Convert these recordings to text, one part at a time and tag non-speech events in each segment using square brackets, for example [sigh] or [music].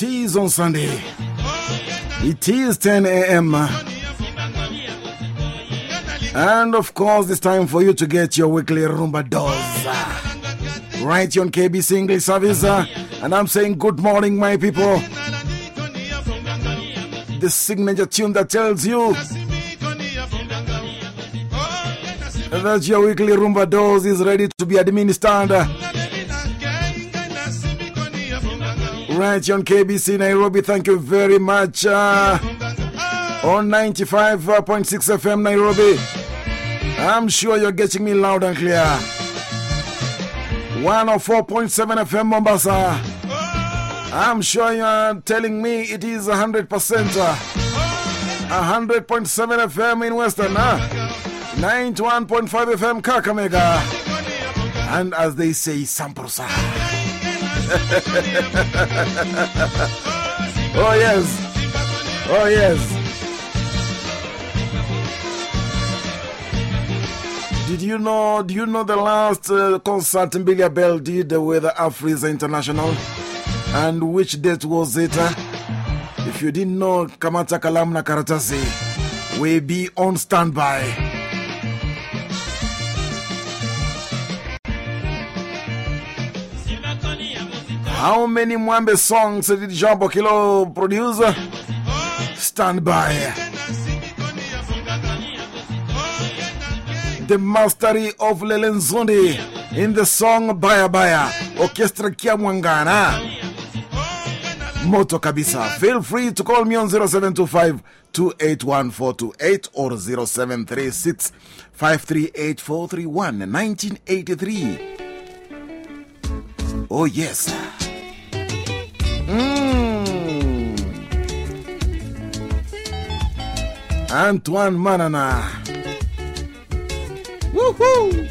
It is on Sunday. It is 10 a.m. And of course, it's time for you to get your weekly Rumba dose. Right here on KBC English Service. Uh, and I'm saying good morning, my people. The signature tune that tells you that your weekly Rumba dose is ready to be administered. Right on KBC Nairobi, thank you very much. Uh, on 95.6 FM Nairobi. I'm sure you're getting me loud and clear. 104.7 FM Mombasa. I'm sure you're telling me it is 100%. 100.7 FM in Western. Uh, 91.5 FM Kakamega. And as they say, Samprosa. Oh, yes. Oh, yes. Did you know? Do you know the last uh, concert Mbilia Bel did with Afrisa International? And which date was it? If you didn't know, Kamata Kalam na Karatasi will be on standby. How many Mwambe songs did Jean Bokelo produce? Stand by. The mastery of Lelenzundi in the song Baya Baya, Orchestra Kiamwangana. Moto Kabisa. Feel free to call me on 0725 281428 or 0736 538431 1983. Oh, yes. Mm. Antoine Manana. Woohoo!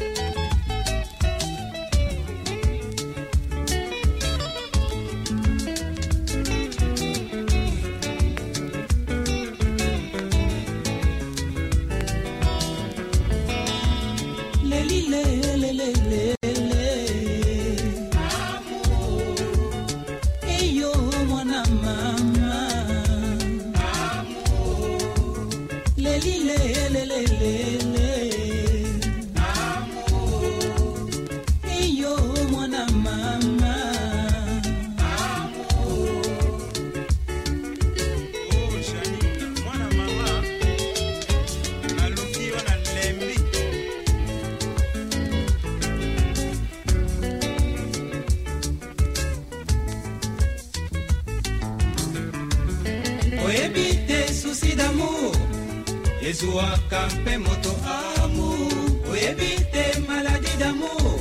Ezwaka mpe moto amour oyebi te maladi d'amour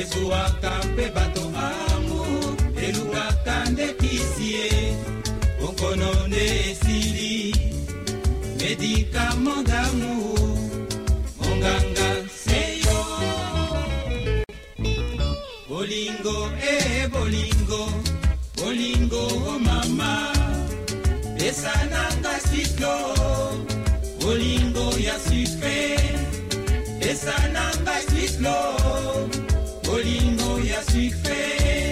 ezwaka mpe bato amour elukaka nde kisi ye okono nde esili medikamo d'amour monganga seyo. Bolingo e bolingo bolingo o mama. Pesananga siklo bolingo ya sucre pesa na ngai swislo bolingo ya sucre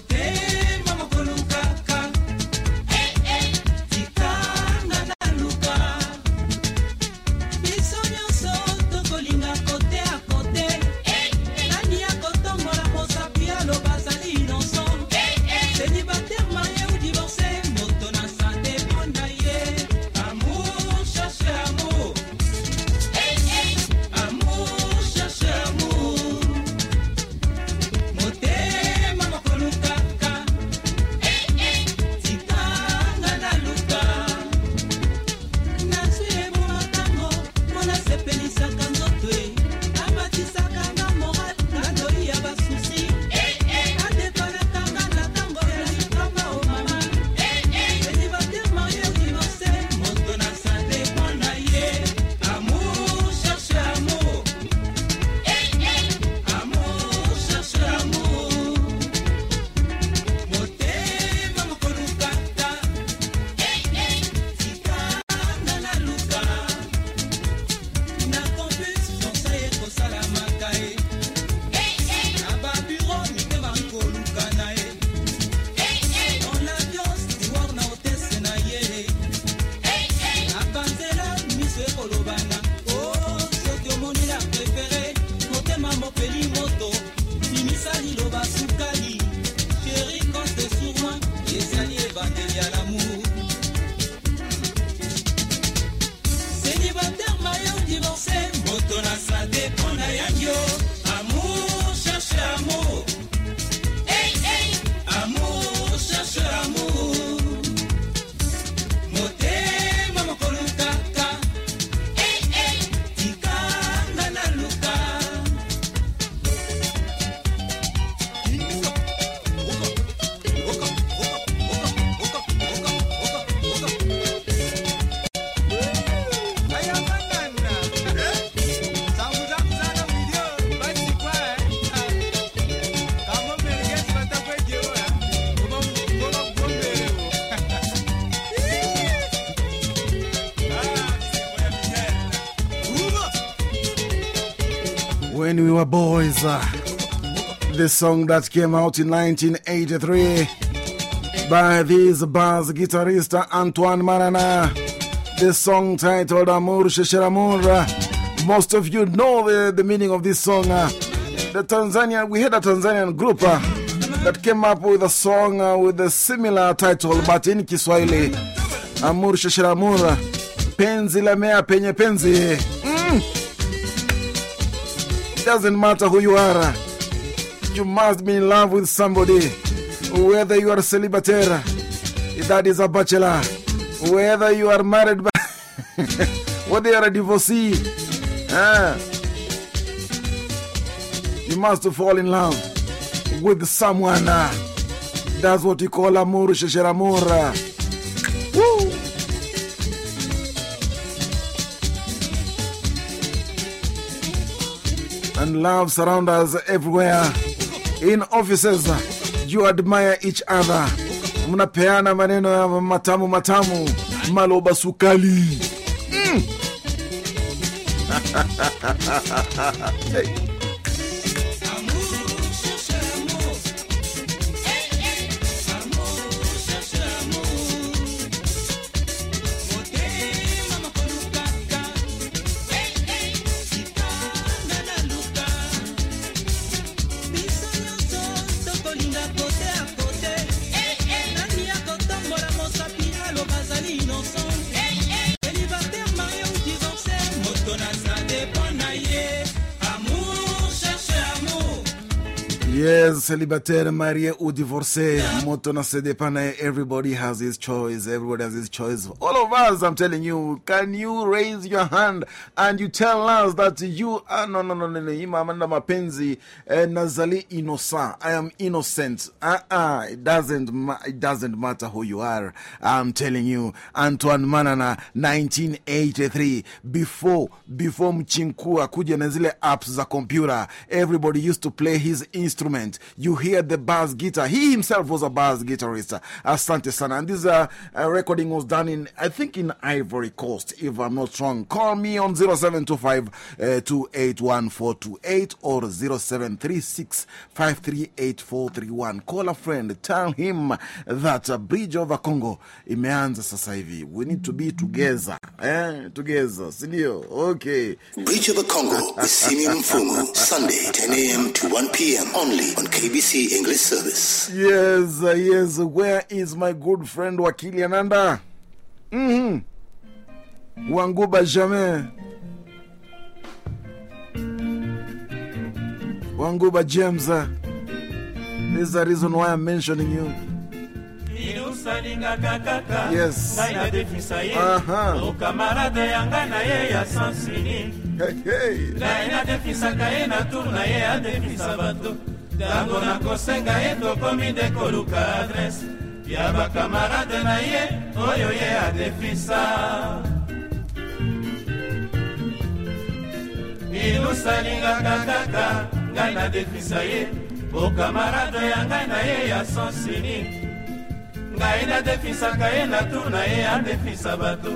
poder. Uh, the song that came out in 1983 by this bass guitarist Antoine Manana. The song titled Amour Cherche Amour. Most of you know the, the meaning of this song. the Tanzania, we had a Tanzanian group uh, that came up with a song uh, with a similar title, but in Kiswahili. Amour Cherche Amour. Penzi la mea penye penzi. It doesn't matter who you are, you must be in love with somebody. Whether you are a celibataire, that is a bachelor, whether you are married, [laughs] whether you are a divorcee, you must fall in love with someone. That's what you call amour, chercher amour. Love surrounds us everywhere. In offices, you admire each other. Mnapeana maneno ya matamu matamu, maloba sukali. Mm. [laughs] célibataire, marié ou divorcé, moto na everybody has his choice. Everybody has his choice. All of us, I'm telling you, can you raise your hand and you tell us that you are, no, no, no, no, no, ima amanda mapenzi, eh, nazali innocent. I am innocent. Uh uh, it doesn't, it doesn't matter who you are. I'm telling you, Antoine Manana, 1983, before, before Mchinkua kuja na zile apps za computer, everybody used to play his instrument. You hear the bass guitar. He himself was a bass guitarist. Asante Sana. And this uh, uh, recording was done in, I think, in Ivory Coast, if I'm not wrong. Call me on 0725 uh, 281428 or 0736 538431. Call a friend. Tell him that uh, Bridge over Congo imeanza sasa. We need to be together. Eh? Together. Sindio? Okay. Bridge of the Congo with Simeon Mfumu, Sunday, 10 a.m. to 1 p.m. only on KBC English Service. Yes, uh, yes. Where is my good friend Wakili Ananda? Mm hmm. Wanguba jamais. Wanguba James. This is the reason why I'm mentioning you. Yes. ngai nadefisa ye Aha. okamarade ya ngai na ye ya sansini Hey, hey. Ntango nakosenga ye tokomi nde koluka adrese ya bakamarade na ye oyo ye adefisa inusalingaka kaka ngai nadefisa ye. Okamarade ya ngai na ye ya sansini ngai nadefisaka ye na tour na ye adefisa bato.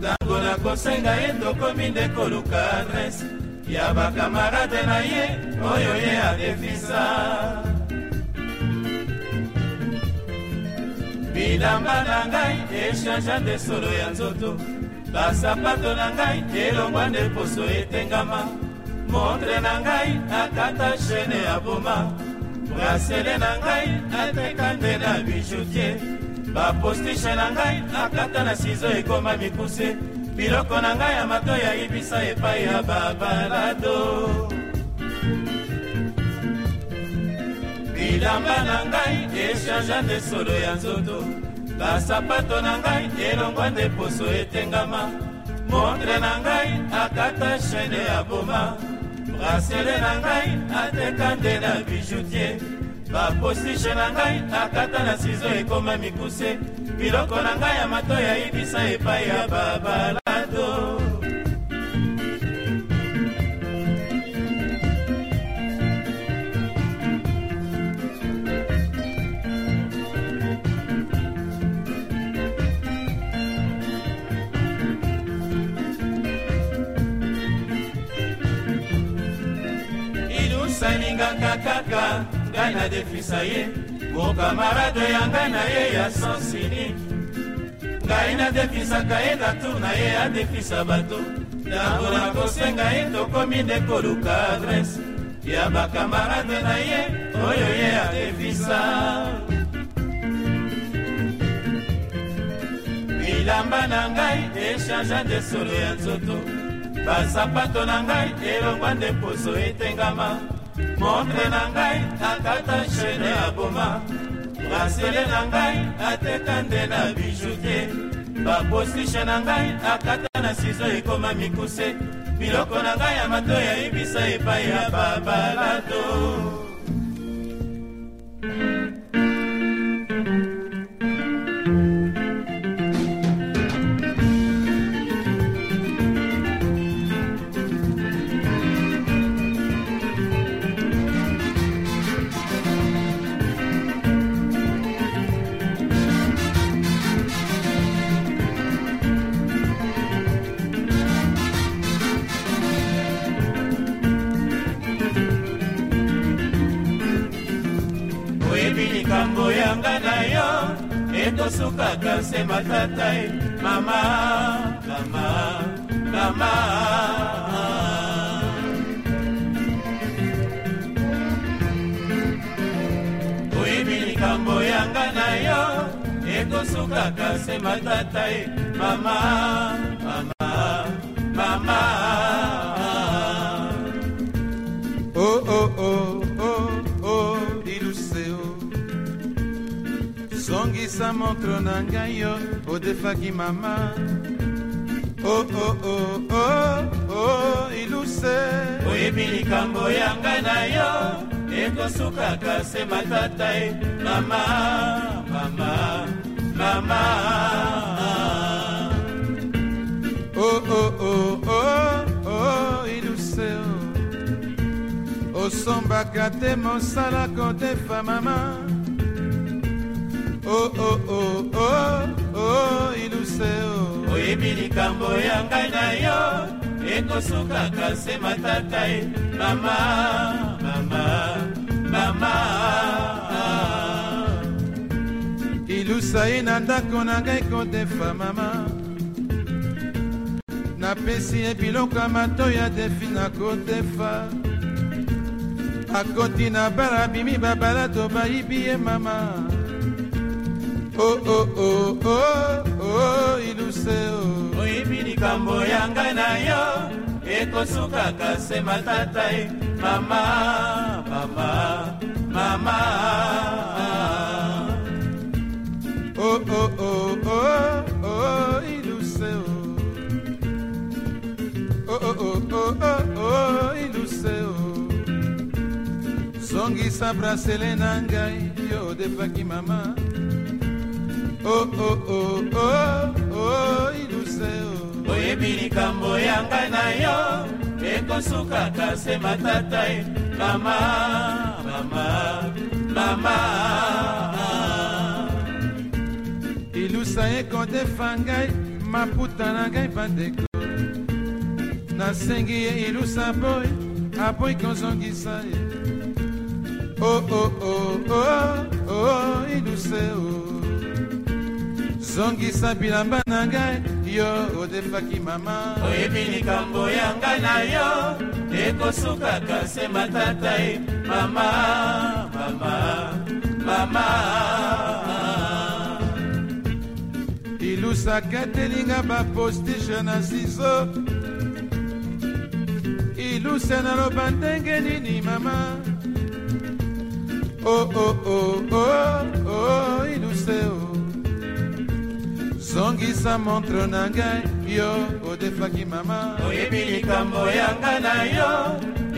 Ntango nakosenga ye tokomi nde koluka adrese ya bakamarade na ye oyo ye adefisa. Bilamba na ngai eshanja nde solo ya nzoto. Basapato na ngai elongwa nde poso etengama. Montre na ngai akata shene ya boma. Brasele na ngai ateka nde na bijoutier. Bapostishe na ngai akata na sizo ekoma mikuse biloko na ngai ya mato yayibisa epai ya babalado. Bilamba na ngai eshanja nde solo ya nzoto. Basapato na ngai elongwa nde poso etengama. Montre na ngai akata chaine ya boma. Brasele na ngai ateka nde na bijoutier bapostishe na ngai akata na sizo ekoma mikuse. Biloko na ngai ya mato yayibisa epai ya babalado ilusalingaka kaka ngai na defisa ye bokamarade ya ngai na ye ya sansini. Ngai nadefisaka ye na tour na ye adefisa bato. Ntango nakosenga ye tokomi nde koluka adrese ya bakamarade na ye oyo ye adefisa bilamba na ngai eshanja nde solo ya nzoto. Basapato na ngai elongwa nde poso etengama montre na ngai akata chaine ya boma. Brasele na ngai ateka nde na bijoutier bapostishe na ngai akata na sizo ekoma mikuse. Biloko na ngai ya mato yayibisa epai ya babalado ekosukaka se matata e mama mama mama. Oyebi likambo yanga na yo. Ekosukaka se matata e mama mama mama zongisa montro na ngai yo odefaki mama. Oh oh oh oh oh iluse. Oyebi likambo yanga na yo ekosukaka se matata e. Mama mama mama. Oh oh oh oh oh iluseo osombaka te mosala kodefa mama oh oh oh oh oh iluseo oyebi likambo ya ngai na yo ekosukaka se matata e. Mama mama mama. Ilusa ye na ndako na ngai kodefa mama napesi ye biloko ya mato ya defi na kodefa akoti na bala bimi babalato bayibi ye mama oh oh oh oh oh iluse oh oyebi likambo ya ngai na yo ekosukaka se matata e mama mama mama oh oh oh oh oh iluse oh oh oh oh oh oh oh iluse oh zongisa brasele na ngai yo odefaki mama oh oh oh oh oh iluse oh oyebi likambo ya ngai na yo ekosukaka se matata e. Mama mama mama. Ilusa ye kodefa ngai maputa na ngai bandeko nasengi ye ilusa boy aboyi kozongisa ye. Oh oh oh oh oh iluse oh zongisa bilamba na ngai yo odefaki mama. Oyebi likambo ya ngai na yo ekosukaka se matata e mama mama mama. Ilusa ilusaka telinga bapostige na sizo iluse naloba ndenge nini mama? Oh, oh, oh, oh, oh, iluse o zongisa montre na ngai yo odefaki mama. Oyebi likambo yanga na yo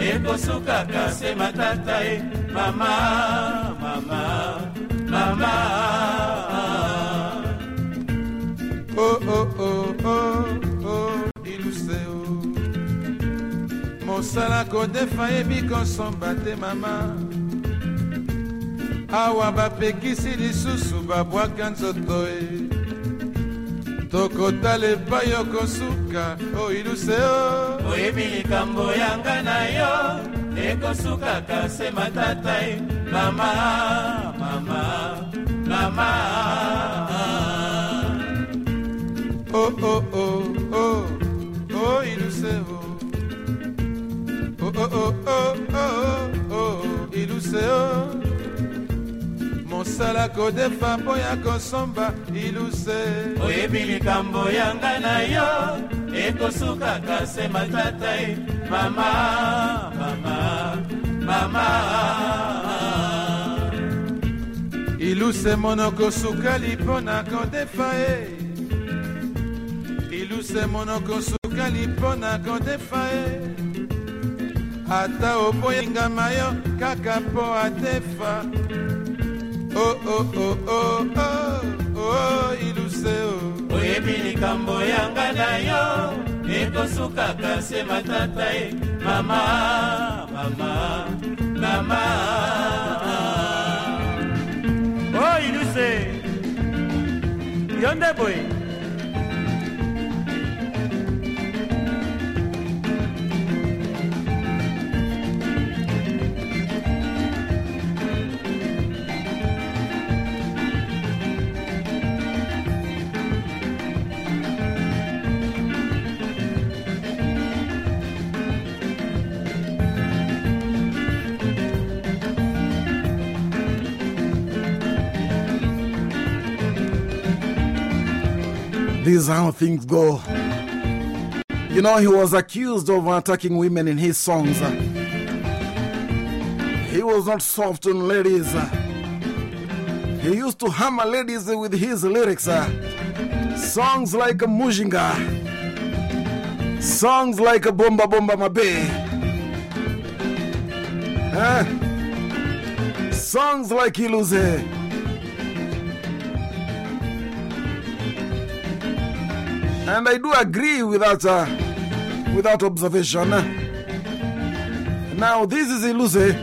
ekosukaka se matata e. Mama mama mama. Oh, oh, oh, oh, oh, iluse o. Mosala kodefa yebi kosomba te mama. Awa bapekisi lisusu babwaka nzoto e tokotala epai okosuka o iluse o oyebi likambo yanga na yo. Ekosukaka se matata e mama mama mama. Oh, oh, oh, oh, oh, iluse o oh, oh, oh, oh, oh, oh, iluse o mosala kodefa mpo ya kosomba iluse. Oyebi likambo yanga na yo ekosukaka se matata e mama mama mama. Iluse monoko sukali mpo na kodefa e iluse monoko sukali mpo na kodefa e ata oboyingama yo kaka mpo adefa oh, oh, oh, oh, oh, oh, iluse o oyebi likambo yanga na yo ekosukaka se matata e mama mama mama. O iluse yo nde boye This is how things go. You know, he was accused of attacking women in his songs. He was not soft on ladies. He used to hammer ladies with his lyrics. Songs like Mujinga, songs like Bomba Bomba Mabe, Eh? songs like Iluze. And I do agree with that, uh, with that observation. Now, this is Iluze.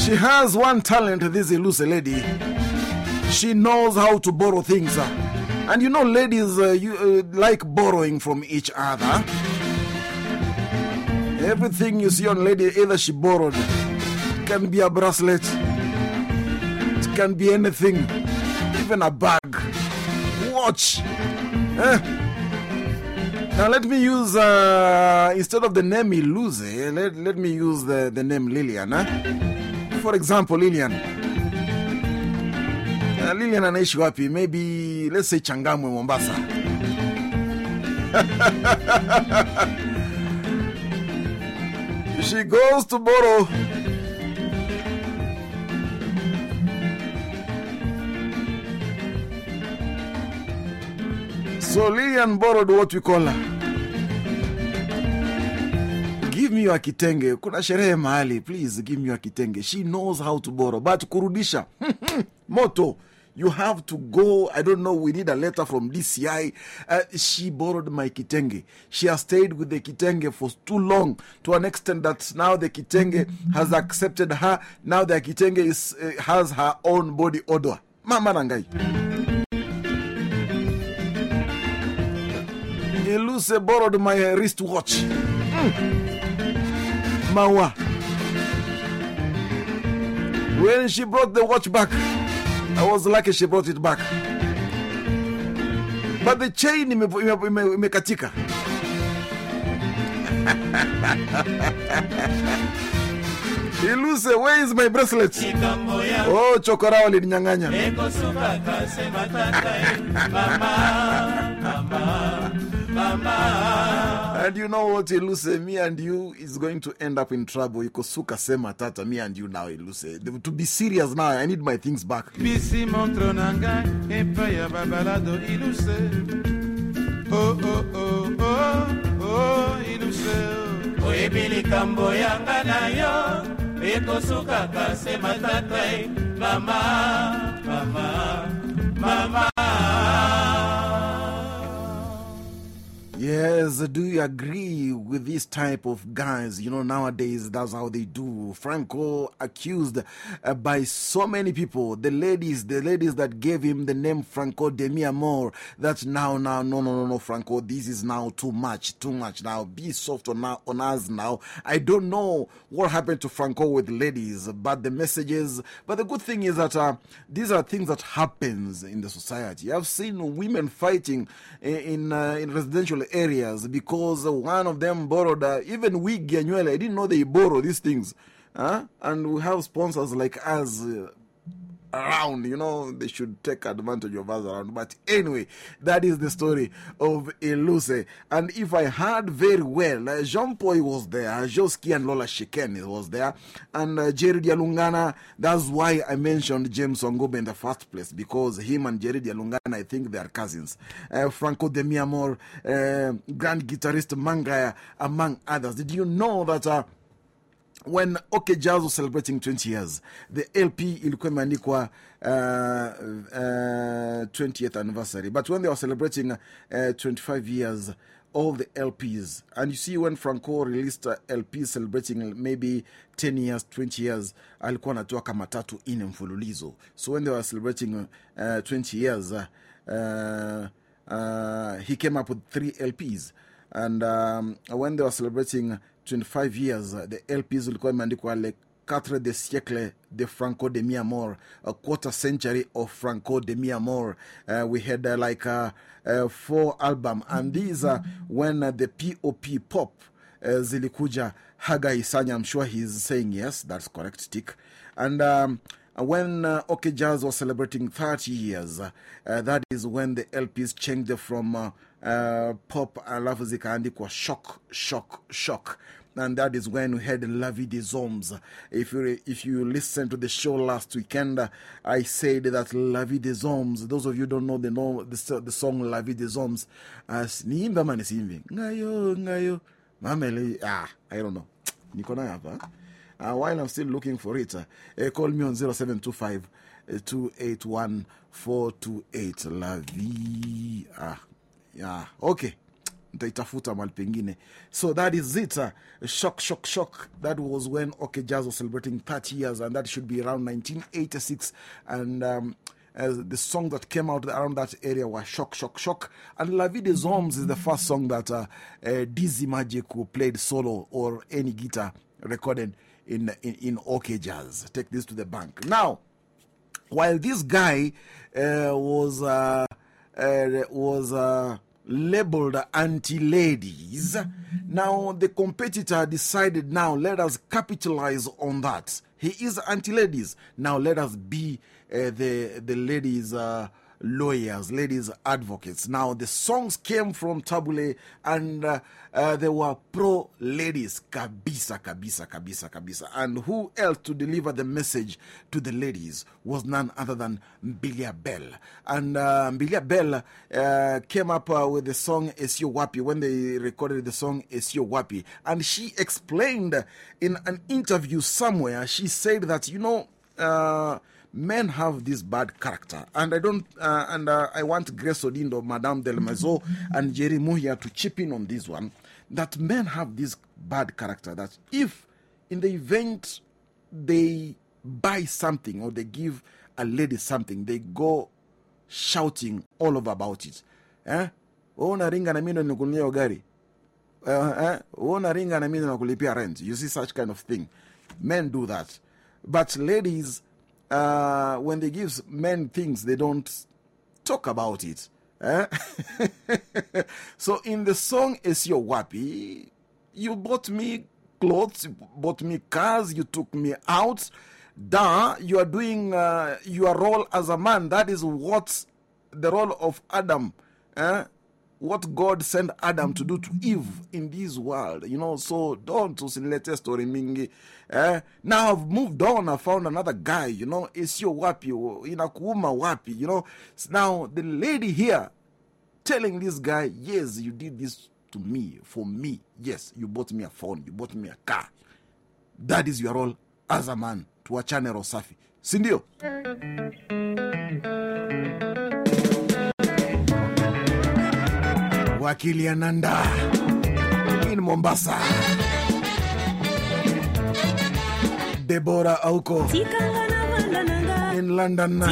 She has one talent, this Iluze lady. She knows how to borrow things. uh. And you know, ladies uh, you, uh, like borrowing from each other. Everything you see on lady, either she borrowed, can be a bracelet, can be anything, even a bag, watch. Eh? Now let me use, uh, instead of the name Iluze, let, let me use the, the name Lilian. Eh? For example, Lilian. Uh, Lilian anaishi? Maybe, let's say Changamwe, Mombasa. [laughs] she goes to borrow. So Lilian borrowed what we call her. Give me your kitenge. Kuna sherehe mahali. Please give me your kitenge. She knows how to borrow. But kurudisha. [laughs] Moto. You have to go. I don't know. We need a letter from DCI. Uh, she borrowed my kitenge. She has stayed with the kitenge for too long to an extent that now the kitenge has accepted her. Now the kitenge is, uh, has her own body odor. Mama Nangai. Iluse borrowed my uh, Mm. Mawa. When she brought the watch back, I was lucky she brought it back. But the chain ime- ime- ime- imekatika. [laughs] Iluse, where is my bracelet? Oh, chokora walininyang'anya. ekosukaka se matata e mama mama mama And you know what, Iluse, me and you is going to end up in trouble. you Ikosuka sema tata, me and you now, Iluse. To be serious now, I need my things back. bisi montre na ngai babalado iluse oh, oh, oh, oh, oh, iluse oyebi likambo yanga na yo ekosukaka se matata e eh. mama mama mama Yes, do you agree with this type of guys? You know, nowadays that's how they do. Franco accused uh, by so many people, the ladies, the ladies that gave him the name Franco de mi amor. That now, now, no, no, no, no, Franco, this is now too much, too much. Now, be soft on, on us now. I don't know what happened to Franco with ladies, but the messages. But the good thing is that uh, these are things that happens in the society. I've seen women fighting in in, uh, in residential areas because one of them borrowed uh, even we, annually. I didn't know they borrow these things. And we have sponsors like us. Uh, around, you know, they should take advantage of us around. But anyway, that is the story of Iluse. And if I heard very well, uh, Jean Paul was there, Josky and Lola Checain was there, and uh, Jerry Dialungana. That's why I mentioned James Ongobe in the first place, because him and Jerry Dialungana, I think they are cousins. Uh, Franco de mi amor, uh, grand guitarist Mangaya, among others. Did you know that? Uh, when OK Jazz was celebrating 20 years, the LP ilikuwa imeandikwa uh, uh, 20th anniversary. But when they were celebrating uh, 25 years, all the LPs, and you see when Franco released uh, LP celebrating maybe 10 years, 20 years, alikuwa anatoa kama tatu mfululizo. So when they were celebrating uh, 20 years, uh, he came up with three LPs. And um, when they were celebrating 25 years, uh, the LPs ilikuwa imeandikwa Le Quatre de siècle de Franco de mi amor, a quarter century of Franco de mi amor. Uh, we had uh, like uh, four album, and these are when the POP pop zilikuja. Haga Isanya, I'm sure he's saying yes, that's correct, tick. And um, when OK Jazz was celebrating 30 years, that is when the LPs changed from uh, uh, pop alafu zikaandikwa shock, shock, shock. And that is when we had La Vie des Hommes. If you, if you listen to the show last weekend, uh, I said that La Vie des Hommes, those of you don't know the, know, the, the song La Vie des Hommes, as niimbe ama nisiimbe? Ngayo, ngayo, mamele, ah, I don't know. Niko nayo hapa. Uh, while I'm still looking for it, uh, uh, call me on 0725 uh, 281 428. La vie. Ah, yeah, okay. Nitaitafuta mahali pengine. So that is it. Uh, shock, shock, shock. That was when OK Jazz was celebrating 30 years, and that should be around 1986. And um, the song that came out around that area was Shock, Shock, Shock. And La Vie des Hommes is the first song that uh, uh, Dizzy Mandjeku who played solo or any guitar recorded in, in, in OK Jazz. Take this to the bank. Now, while this guy uh, was uh, uh, was uh, labeled anti-ladies, now the competitor decided now let us capitalize on that. He is anti-ladies. Now let us be uh, the the ladies. Lawyers, ladies advocates. Now, the songs came from Tabu Ley and uh, uh, they were pro ladies, kabisa, kabisa, kabisa, kabisa. And who else to deliver the message to the ladies was none other than Mbilia Bel. And uh, Mbilia Bel uh, came up uh, with the song Eswi Yo Wapi when they recorded the song Eswi Yo Wapi. And she explained in an interview somewhere, she said that, you know, uh, men have this bad character. And I don't, uh, and uh, I want Grace Odindo, Madame Del Mazo, [laughs] and Jerry Muhia to chip in on this one. That men have this bad character that if in the event they buy something or they give a lady something, they go shouting all over about it. Eh? Wewe unaringa na mimi nikununulia gari. Uh, eh? Wewe unaringa na mimi nakulipia rent. You see such kind of thing. Men do that. But ladies, uh, when they give men things, they don't talk about it. Eh? [laughs] So in the song is your wapi, you bought me clothes, you bought me cars, you took me out. Da, you are doing uh, your role as a man. That is what the role of Adam. Eh? what God sent Adam to do to Eve in this world. You know, so don't usilete story mingi. Eh? Now I've moved on, I found another guy, you know, isio wapi, inakuuma wapi, you know. Now the lady here telling this guy, yes, you did this to me, for me. Yes, you bought me a phone, you bought me a car. That is your role as a man. to a Tuachane Rosafi. Sindio? Mm. wakili ananda. In mombasa. Debora auko. In london.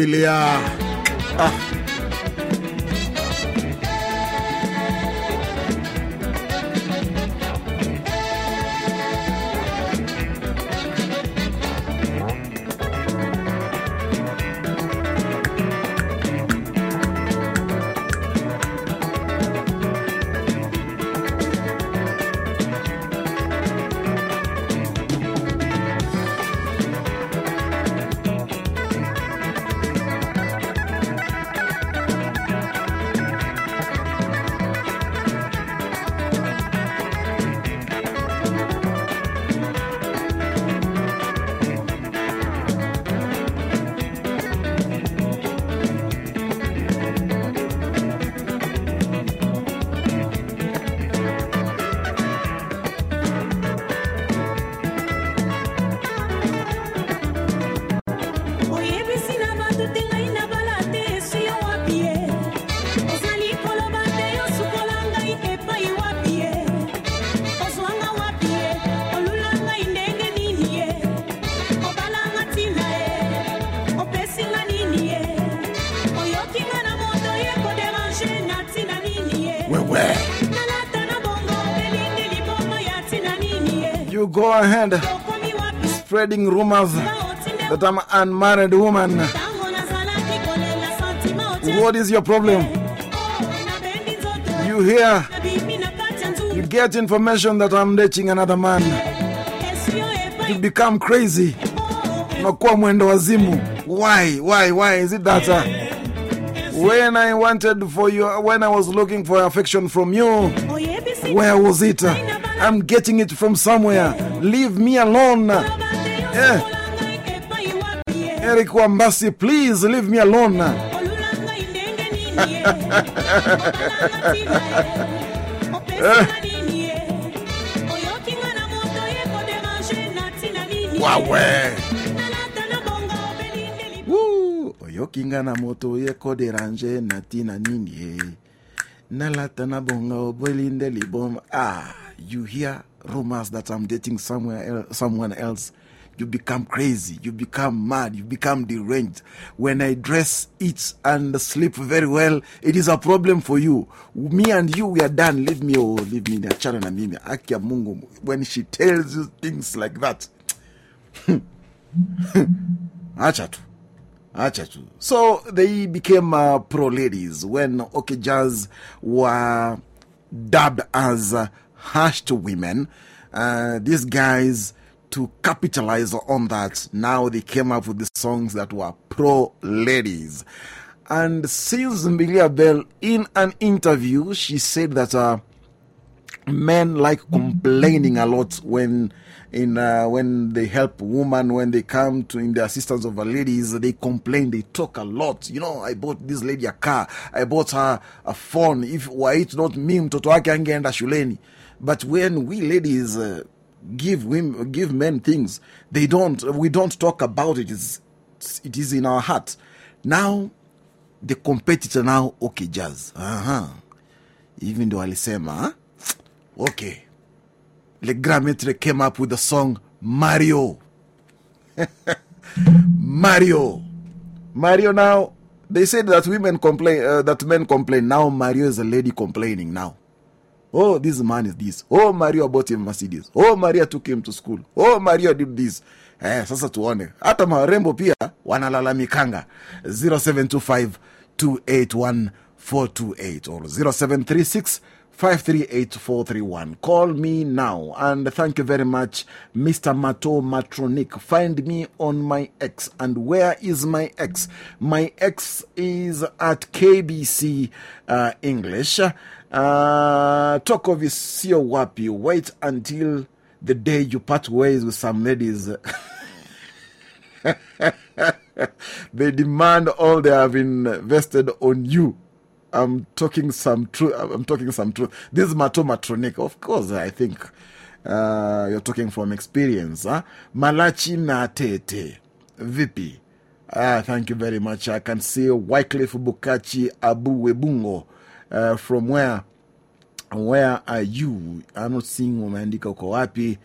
Bambilia. Ah. Go ahead spreading rumors that I'm an unmarried woman. What is your problem? You hear, you get information that I'm dating another man. You become crazy. Why? Why? Why is it that? Uh, when I wanted for you, when I was looking for affection from you, where was it? I'm getting it from somewhere. Leave me alone. Eh. yosukola ngai epai wapi ye Eric Wambasi, please leave me alone. [laughs] olula ngai ndenge nini ye obalanga ntina ye opesinga nini ye oyokinga na moto ye koderange na ntina nini ye Wawe. nalata na bongo belinde libo Woo! oyokinga na moto yeko derange na tina nini ye nalata na bonga obwelinde liboma ah you hear rumors that i'm dating somewhere else, someone else you become crazy you become mad you become deranged. When i dress eat and sleep very well it is a problem for you. Me and you we are done. Leave me oh leave me when she tells you things like that. [laughs] Acha tu. Acha tu. So they became uh, pro ladies when OK Jazz were dubbed as uh, hashed women uh, these guys to capitalize on that. Now they came up with the songs that were pro ladies and since Mbilia Bel in an interview she said that uh, men like complaining a lot when in uh, when they help women when they come to in the assistance of a ladies they complain they talk a lot. You know i bought this lady a car. I bought her a phone. If were it not me mtoto wake angeenda shuleni but when we ladies uh, give women give men things they don't we don't talk about it. It's, it is in our heart. Now the competitor now OK Jazz. Uh-huh. hivi ndo alisema huh? okay. Le grand maître came up with the song mario. [laughs] Mario. Mario now they said that women complain uh, that men complain. Now mario is a lady complaining now oh this man is this oh Maria bought him mercedes oh maria took him to school oh Maria did this eh, sasa tuone hata marembo pia wanalalamikanga 0725 281 428 or 0736 538431. Call me now and thank you very much, Mr. Mato Matronic. Find me on my X. And where is my X? My X is at KBC uh, English. Uh, talk of his sio wapi. Wait until the day you part ways with some ladies. [laughs] they demand all they have invested on you. I'm talking some truth. I'm talking some truth. This is Mato. Of course, I think uh, you're talking from experience. Huh? Malachi Natete. Vipi. Ah, thank you very much. I can see Wycliffe Bukachi Abu Webungo. Uh, from where? Where are you? I'm not seeing umeandika uko wapi.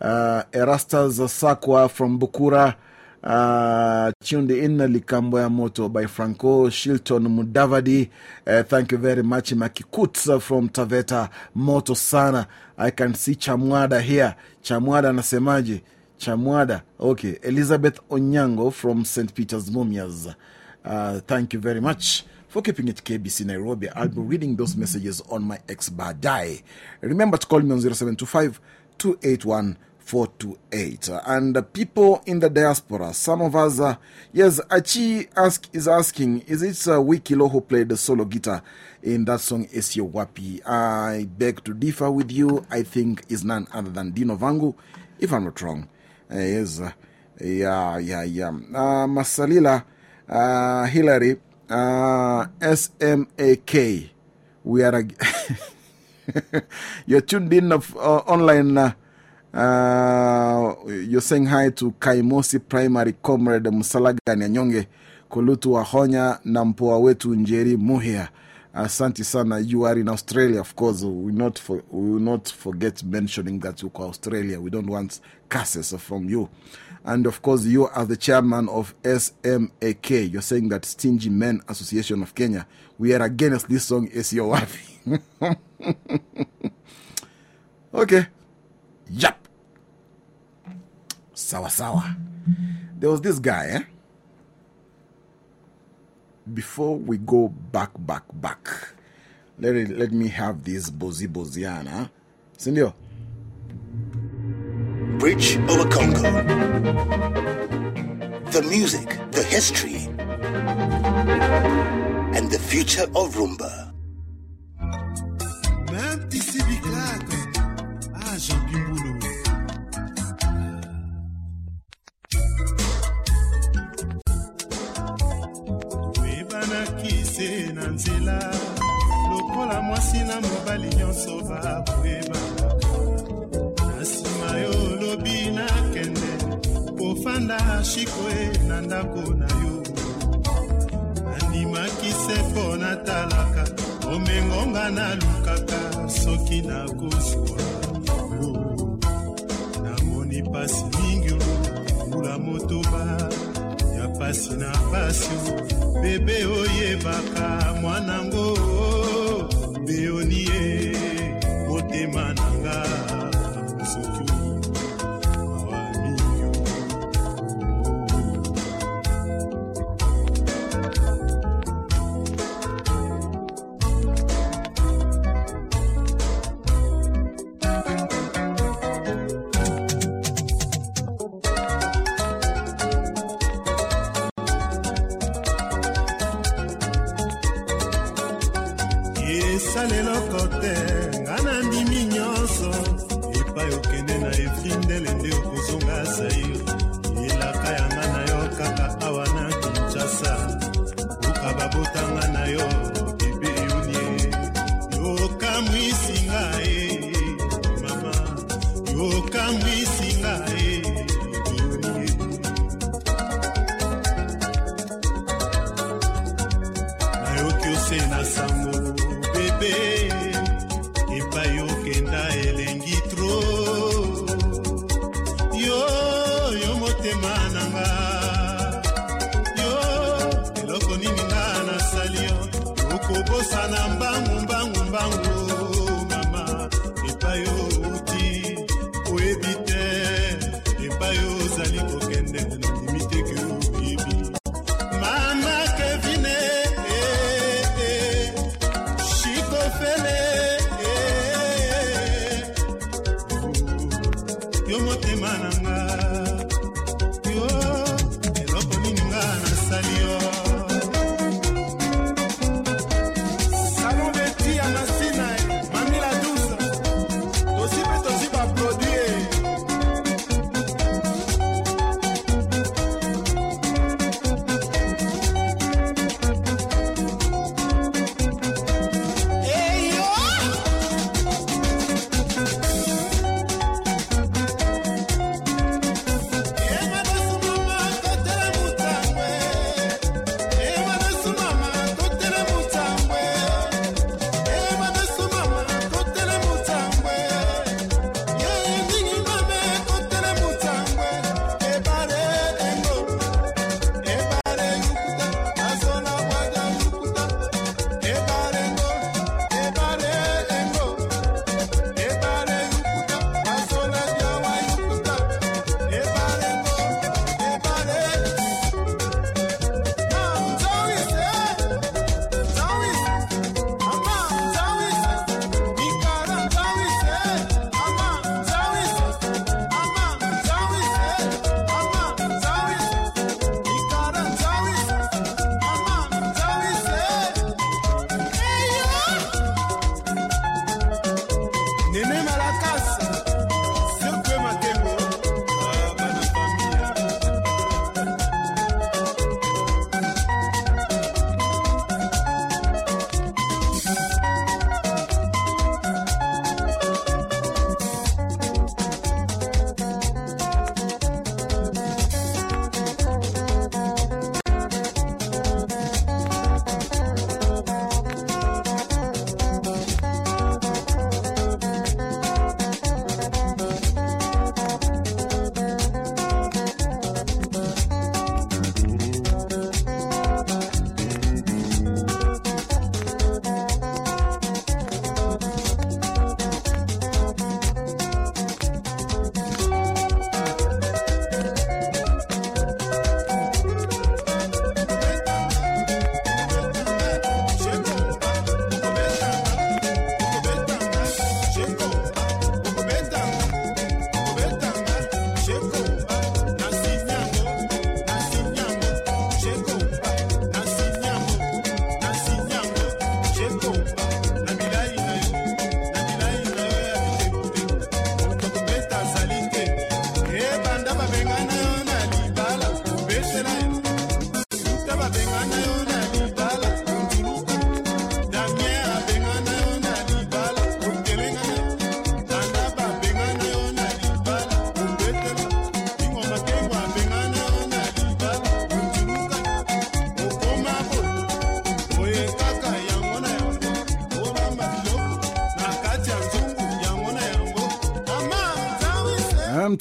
Uh, Erastas Sakwa from Bukura. Uh, tuned in Likambo ya Moto by Franco Shilton Mudavadi. Uh, thank you very much. Makikutsa from Taveta Moto sana. I can see Chamwada here. Chamwada anasemaje? Chamwada. Okay. Elizabeth Onyango from St. Peter's Mumias. Uh, thank you very much for keeping it KBC Nairobi. I'll be reading those messages on my ex badai. Remember to call me on 0725 281 428. And people in the diaspora, some of us, uh, yes, Achi ask, is asking, is it uh, Wikilo who played the solo guitar in that song Eswi Yo Wapi? I beg to differ with you. I think is none other than Dino Vangu, if I'm not wrong. Uh, yes, uh, yeah, yeah, yeah. Masalila, Hillary, uh, SMAK. We are. [laughs] You're tuned in uh, online. Uh, uh, you're saying hi to Kaimosi Primary Comrade Musalaga Nyanyonge, Kulutu Wahonya na mpoa wetu Njeri Muhia. Asante sana. You are in Australia, of course. We not, for, not forget mentioning that you're Australia. We don't want curses from you. And of course, you are the chairman of SMAK. You're saying that Stingy Men Association of Kenya. We are against this song, Eswi Yo [laughs] Wapi. okay. Yep. Sawa sawa. There was this guy, eh? Before we go back, back, back, let, it, let me have this Bozi Boziana. Sindio? Bridge over Congo. The music, the history, and the future of na nzela lokola mwasi na mobali nyonso kofanda shikoe na ndako na yo. Nandimaki se mpo natalaka omengonga nalukaka soki nakozwa Oh, namoni pasi mingi mbula motoba ya pasi na pasi bebe oyebaka mwanango beoni ye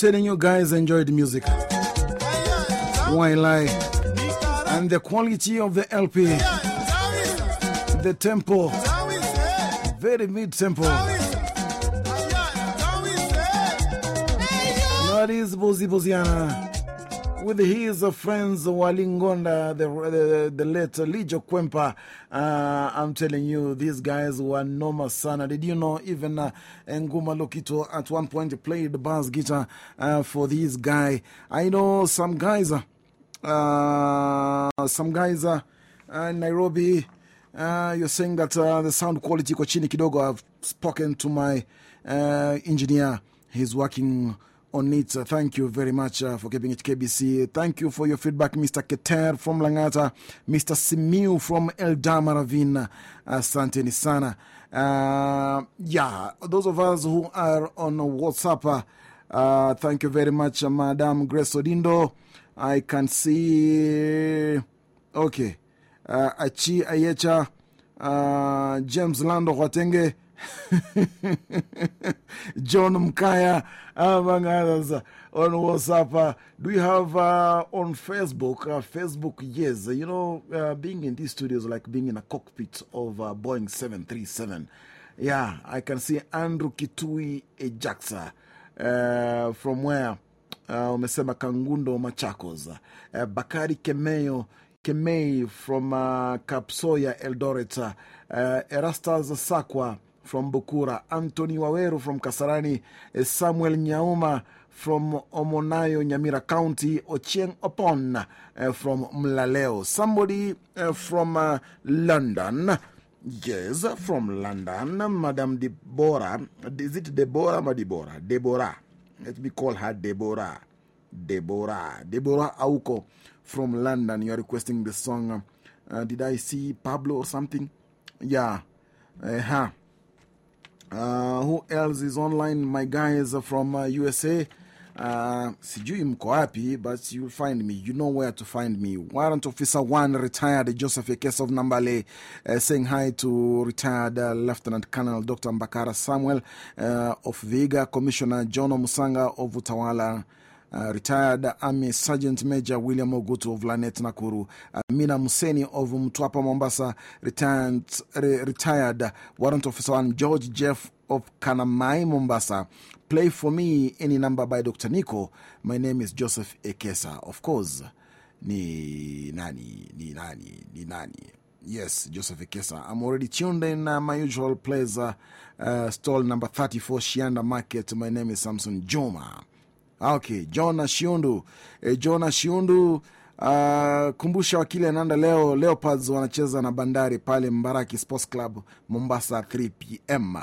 telling you guys, enjoy the music. Why lie? And the quality of the LP, the tempo, very mid tempo. That is Bozi Boziana with his friends Walingonda, the, the, the late Lijo Kwempa. Uh, I'm telling you, these guys were normal sana. Did you know even uh, Nguma Lokito at one point played the bass guitar uh, for this guy? I know some guys, uh, some guys uh, in Nairobi. Uh, you're saying that uh, the sound quality kwa kidogo. I've spoken to my uh, engineer. He's working on it. Uh, thank you very much uh, for keeping it KBC. Thank you for your feedback, Mr. Keter from Langata, Mr. Simiu from Eldama Ravine. Asanteni sana. Uh, yeah, those of us who are on WhatsApp, uh, thank you very much, uh, Madam Grace Odindo. I can see. Okay. Uh, Achi Ayecha, uh, James Lando Watenge. [laughs] John Mkaya, among others, on WhatsApp. Uh, do you have uh, on Facebook? Uh, Facebook, yes. You know, uh, being in these studios like being in a cockpit of Boeing 737. Yeah, I can see Andrew Kitui Ejaksa uh, from where? Uh, umesema Kangundo Machakos. Uh, Bakari Kemeyo Kemei from uh, Kapsoya Eldoret. Uh, Erastas Sakwa from Bukura, Anthony Waweru from Kasarani, uh, Samuel Nyauma from Omonayo, Nyamira County, Ochieng Opon uh, from Mlaleo. Somebody uh, from London. Yes, from London, Madam Deborah. Is it Deborah or Deborah? Deborah. Let me call her Deborah. Deborah. Deborah Auko from London. You are requesting the song. Did I see Pablo or something? Yeah. Uh -huh. Uh, who else is online? My guys from uh, USA. Uh, sijui mko wapi, but you'll find me. You know where to find me. Warrant Officer 1, retired Joseph Ekes of Nambale, uh, saying hi to retired uh, Lieutenant Colonel Dr. Mbakara Samuel uh, of Viga, Commissioner John Musanga of Utawala. Uh, retired Army Sergeant Major William Ogutu of Lanet Nakuru, Amina Museni of Mtwapa Mombasa, retired, re, retired Warrant Officer 1 George Jeff of Kanamai Mombasa. Play for me any number by Dr. Nico. My name is Joseph Ekesa. Of course, ni nani, ni nani, ni nani. Yes, Joseph Ekesa. I'm already tuned in uh, my usual place, uh, uh, stall number 34, Shianda Market. My name is Samson Joma. Okay, Jona Shiundu. E, Jona Shiundu, uh, kumbusha wakili ananda leo. Leopards wanacheza na Bandari pale Mbaraki Sports Club, Mombasa, 3 p.m.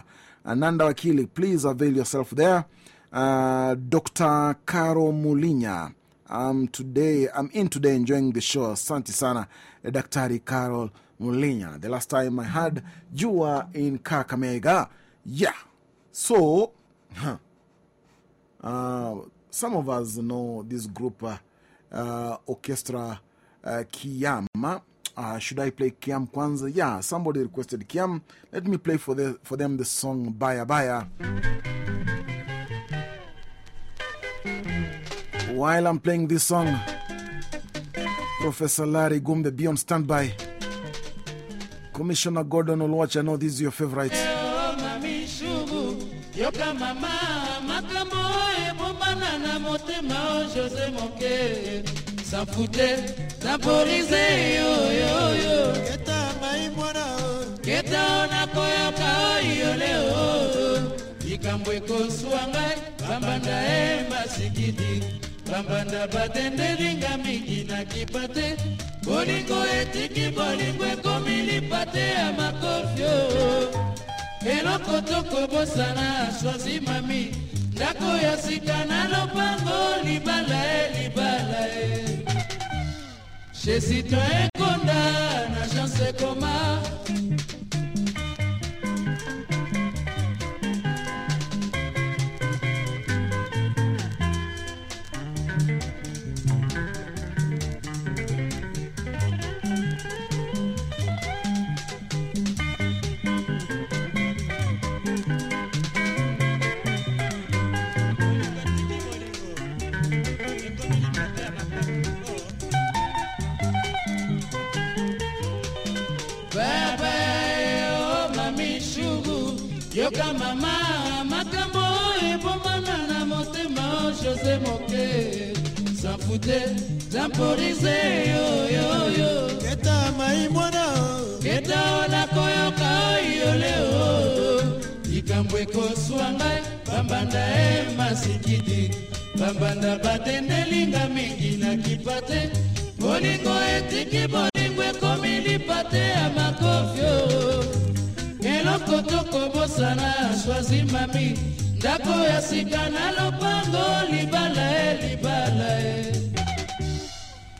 Ananda Wakili, please avail yourself there. Uh, Dr. Caro Mulinya, I'm, today, I'm in today enjoying the show. Asante sana, eh, Daktari Carol Mulinya. The last time I had were in Kakamega. Yeah. So, huh. [laughs] Uh, some of us know this group, uh, uh, Orchestra uh, Kiam. Uh, should I play Kiam Kwanza? Yeah, somebody requested Kiam. Let me play for, the, for them the song Baya Baya. While I'm playing this song, Professor Larry Gumbe, be on standby. Commissioner Gordon Olwach, I know this is your favorite. Motema o jose moke safute saborize yoyoyo keta mai mwana o. Keta nakoyoka oyo leo. Likambo ekoswa ngai bambanda e masikidi bambanda batendelinga mingi na kipate. Bolingo etiki bolingo ekomi lipate ya makofio. Eloko tokobosana shwazi mami ndako ya sika na lopango libala e libala e. Chez citoyen konda na chance koma yoka mama makambo oyo ebomana na motema o jose moke sanfute zamporize yoyoyo keta mai mwana. Keta ona koyoka oyole o likambo ekoswa ngai bambanda e masikidi bambanda batendelinga mingi na kipate. Bolingo etiki bolingo ekomi lipate ya makofio. Eloko tokobosana shwazi mami. Ndako ya sika na lopango libala e libala. E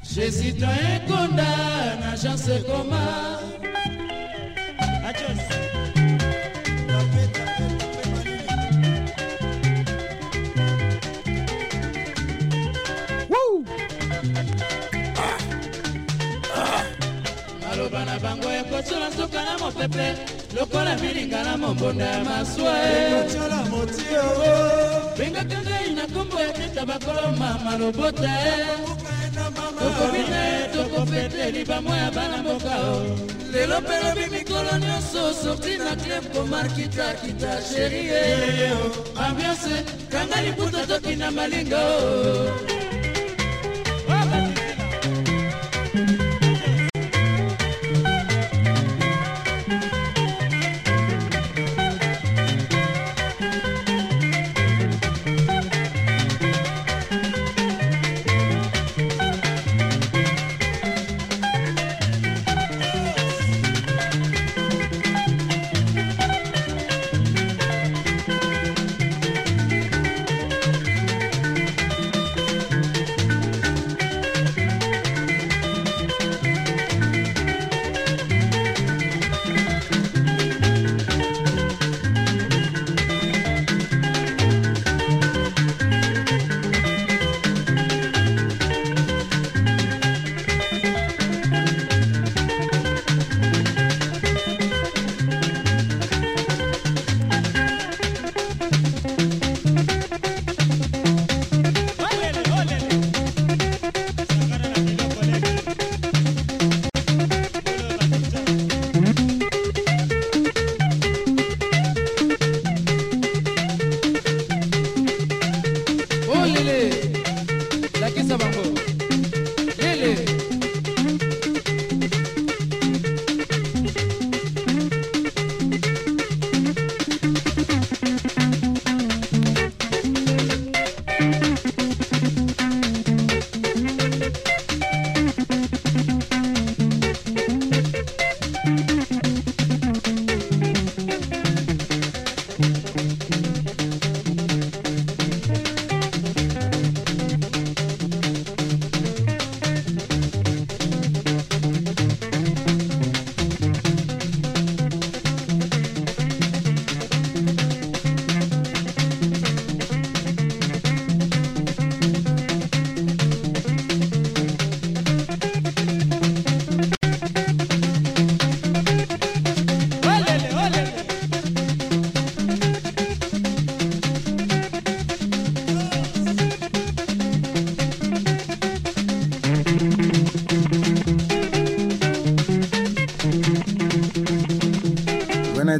chez citoyen konda na agence koma ekocola nzoka na mopepe lokola milinga na mombonda ya maswa tiola motio bengaka ngai na nkombo ya teta bakoloma malobota e tokobina ye tokofete libamo ya bana mboka o lelo mpe lobi mikolo nyonso sorti na club komarkitakita sheri ambiance kanga liputa tokina malinga o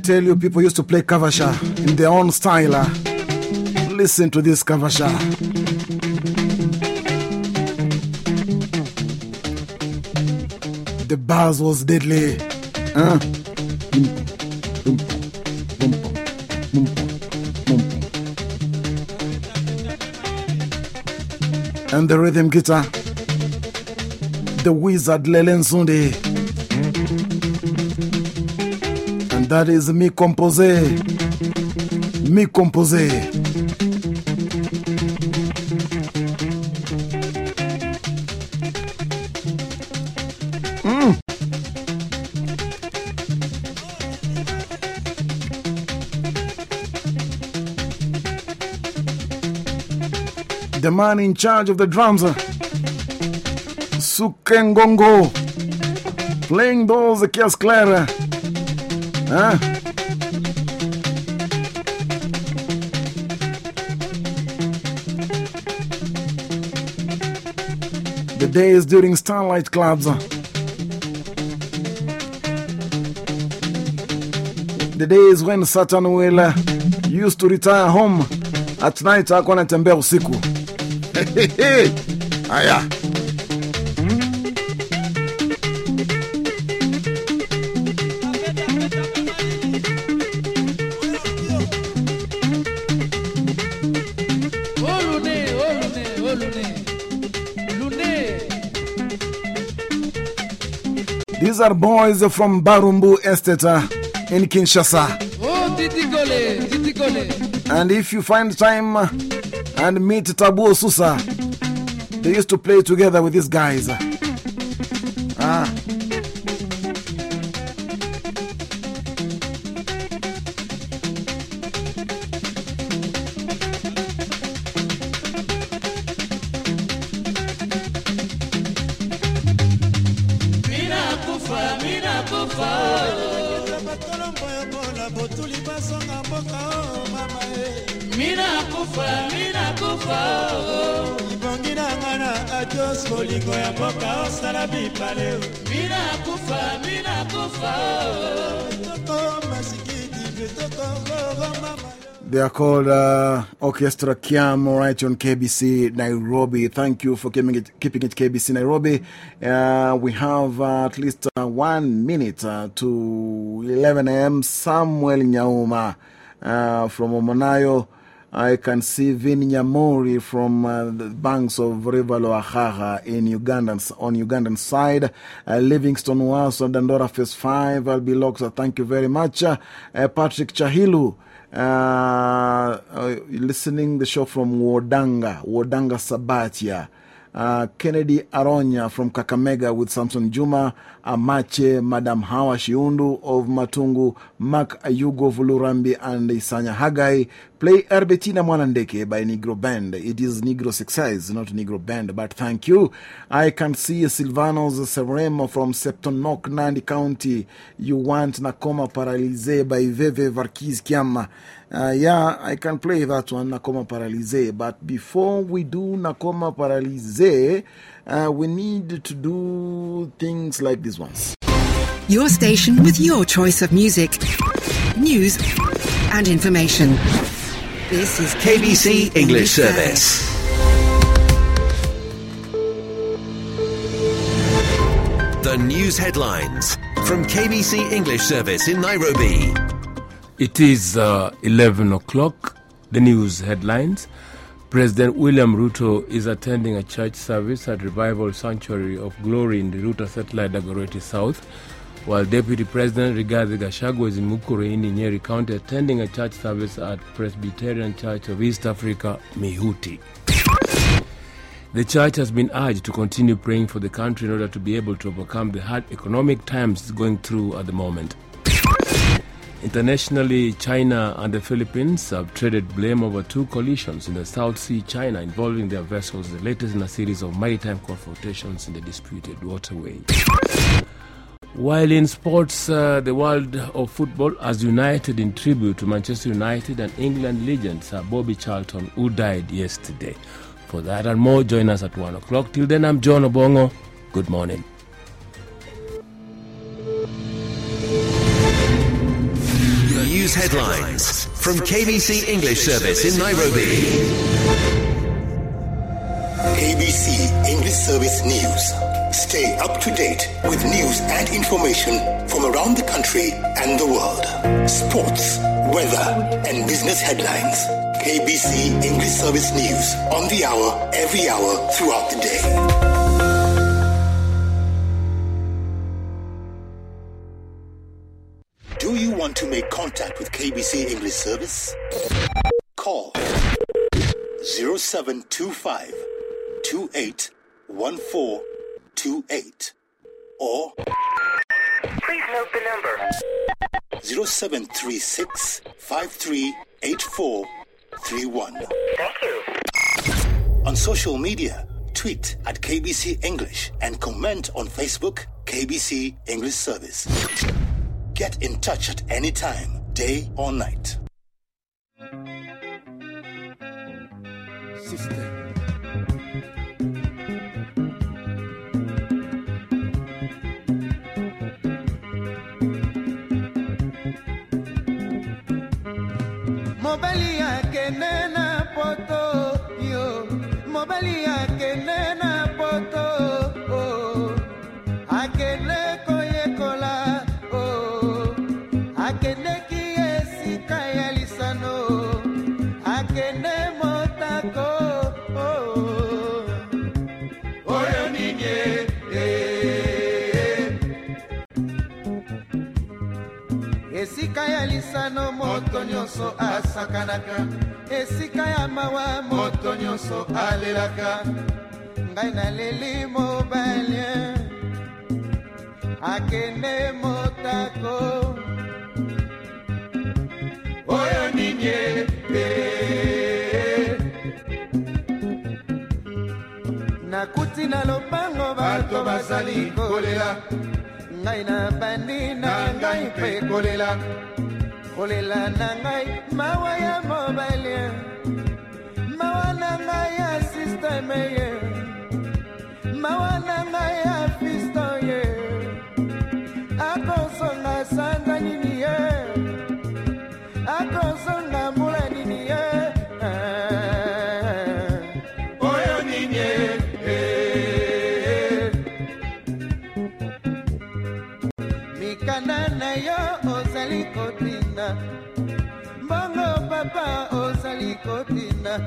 tell you people used to play kavasha in their own style, ah, listen to this kavasha. The buzz was deadly. Huh? And the rhythm guitar, the wizard Lelen Sunday. That is me compose. Me compose. Mm. The man in charge of the drums, Sukengongo, playing those Kias Clara. Huh? The days during Starlight Clubs. the days when Satan will uh, used to retire home at night, akuwa anatembea usiku. [laughs] Haya. Are boys from Barumbu Estate uh, in Kinshasa. Oh Titikole, Titikole. And if you find time uh, and meet Tabu Susa, they used to play together with these guys. Called uh, Orchestra Kiam right on KBC Nairobi. Thank you for keeping it, keeping it KBC Nairobi. Uh, we have uh, at least one minute to 11 a.m. Samuel Nyauma from Omonayo. I can see Vin Nyamori from the banks of River Loahaha in Ugandan, on Ugandan side. Uh, Livingston Waso, Dandora Phase 5, I'll be locked. So thank you very much. Patrick Chahilu, uh, uh, listening the show from Wodanga, Wodanga Sabatia. Uh, Kennedy Aronya from Kakamega with Samson Juma, Amache, Madam Hawa Shiundu of Matungu, Mark Ayugo Vulurambi, and Isanya Hagai. Play Erbetina Mwanandeke by Negro Band. It is Negro Success, not Negro Band, but thank you. I can see Silvanos Seremo from Septonok, Nandi County. You want Nakoma Paralyze by Veve Varkiz Kiama. Uh, yeah, I can play that one, Nakoma Paralyze. But before we do Nakoma Paralyze, uh, we need to do things like these ones. Your station with your choice of music, news, and information. This is KBC English Service. The news headlines from KBC English Service in Nairobi. It is uh, 11 o'clock. The news headlines. President William Ruto is attending a church service at Revival Sanctuary of Glory in the Riruta Satellite Dagoretti South, while Deputy President Rigathi Gachagua is in Mukurweini in Nyeri County attending a church service at Presbyterian Church of East Africa, Mihuti. The church has been urged to continue praying for the country in order to be able to overcome the hard economic times going through at the moment. Internationally, China and the Philippines have traded blame over two collisions in the South Sea, China, involving their vessels, the latest in a series of maritime confrontations in the disputed waterway. While in sports, uh, the world of football has united in tribute to Manchester United and England legend Sir Bobby Charlton, who died yesterday. For that and more, join us at 1 o'clock. Till then, I'm John Obongo. Good morning. Headlines from KBC English Service in Nairobi. KBC English Service News. Stay up to date with news and information from around the country and the world. Sports, weather, and business headlines. KBC English Service News on the hour, every hour throughout the day. Do you want to make contact with KBC English Service? Call 0725 281428 or Please note the number. 0736 538431. Thank you. On social media, tweet at KBC English and comment on Facebook, KBC English Service. Get in touch at any time, day or night. mobali moto nyonso asakanaka. Esika ya mawa moto nyonso alelaka. Ngai naleli mobali akende motako. Oyo nini nakuti na lopango bato bazali kolela. ngai na bandi na ngai mpe kolela kolela na ngai mawa ya mobali mawa na ngai ya sisteme ye. Mawa na ngai ya fisto ye. Akosonga sanza nini ye? Akosonga mbula nini ye? Ah. oyo nini eh. mikanda na yo ozali kotinda mbongo papa ozali kotinda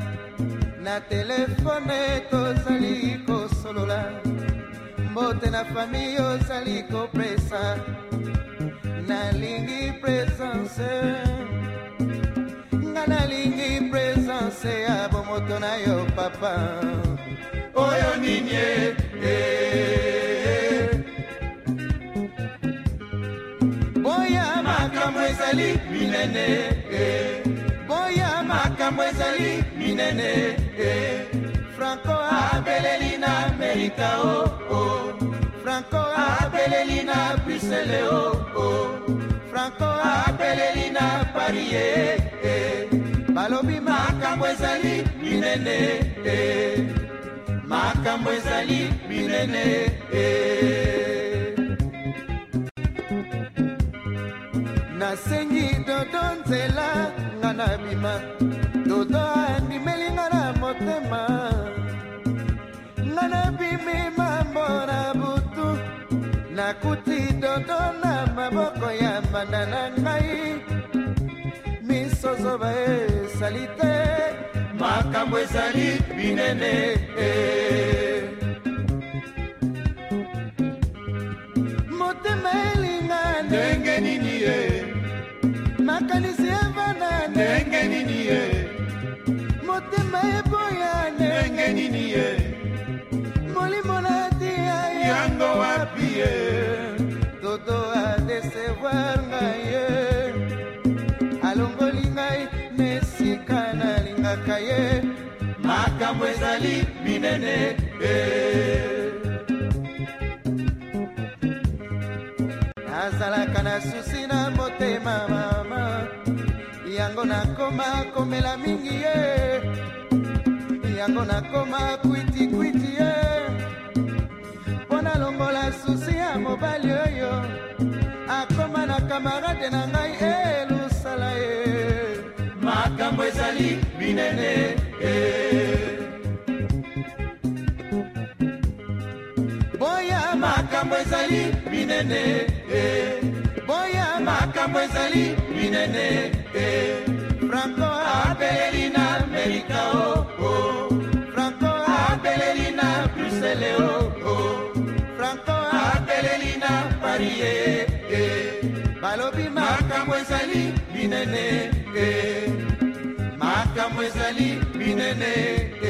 na telefone tozali kosolola. Mbote na fami ozali kopesa nalingi presence nga nalingi presence ya bomoto na yo papa. Oyo nini eh. boya makambo ezali minene eh. boya makambo ezali minene eh. franco abeleli na amerika o oh, oh. franco abeleli na brusele o oh, oh. franco abeleli na paris eh, eh. balobi makambo ezali minene eh. makambo ezali minene eh. Nasengi dodo nzela nga na bima. Dodo andimeli nga na motema. Nga nabimi mambo na butu. Nakuti dodo na maboko ya mbanda na ngai. Misozoba esali te. Makambo ezali binene eh. motema elinga ndenge nini ye makanisi evana ndenge nini ye? Motema eboya ndenge nini ye? Molimo natia yango wapi ye? Toto adesevoir ngai ye. Alongoli ngai na esika nalingaka ye. Makambo ezali minene eh. nazalaka na susi na motema mama yango nakoma komela mingi ye yango nakoma kwitikwiti ye mpo nalongola susi ya mobali oyo akoma na kamarade na ngai elusala ye makambo ezali binene eh. boya makambo ezali minene eh. boya makambo ezali minene eh. franco abeleli na amerika o oh, oh. franco abeleli na brusele o oh, oh. franco abeleli na paris eh, eh. balobi makambo ezali minene eh. makambo ezali minene eh.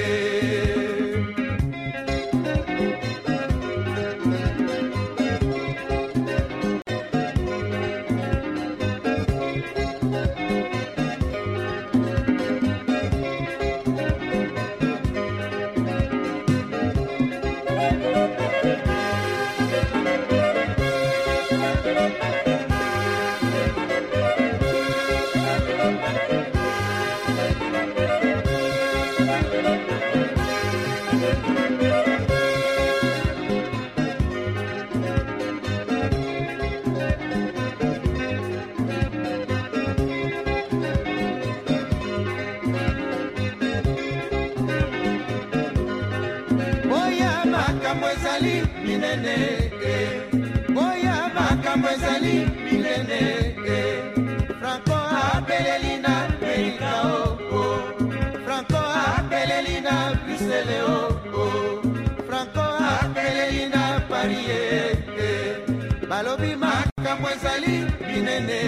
Makambo ezali minene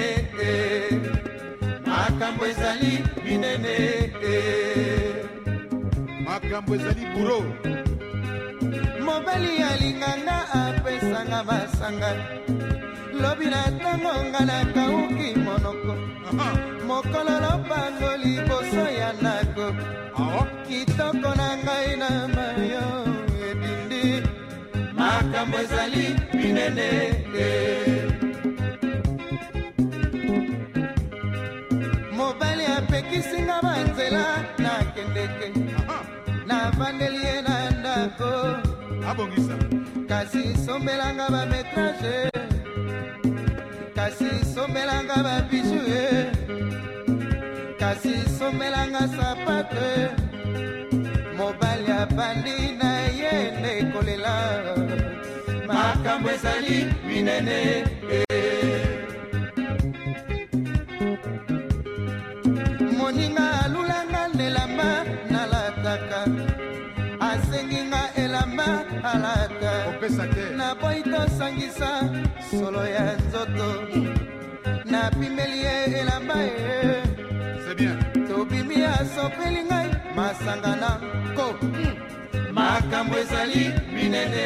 eh. makambo ezali minene eh. makambo ezali buro mobali alinganga apesanga masanga lobi na ntango nga nakauki monoko [laughs] mokolo lopango liboso ya ndako kitoko na ngai na mayo edindi makambo ezali minene eh. Navandeli ye na ndako. Abongisa. Kasi sombelanga bametrage kasi sombelanga babiju ye kasi sombelanga sapato. Ye mobali abandi na ye nde kolela makambo ezali minene. Moninga alulanga nelamba nalataka asenginga elamba alata naboyi tosangisa solo ya nzoto. Napimeli ye elamba ye. Tobimi asopeli ngai masanga na ko makambo ezali minene.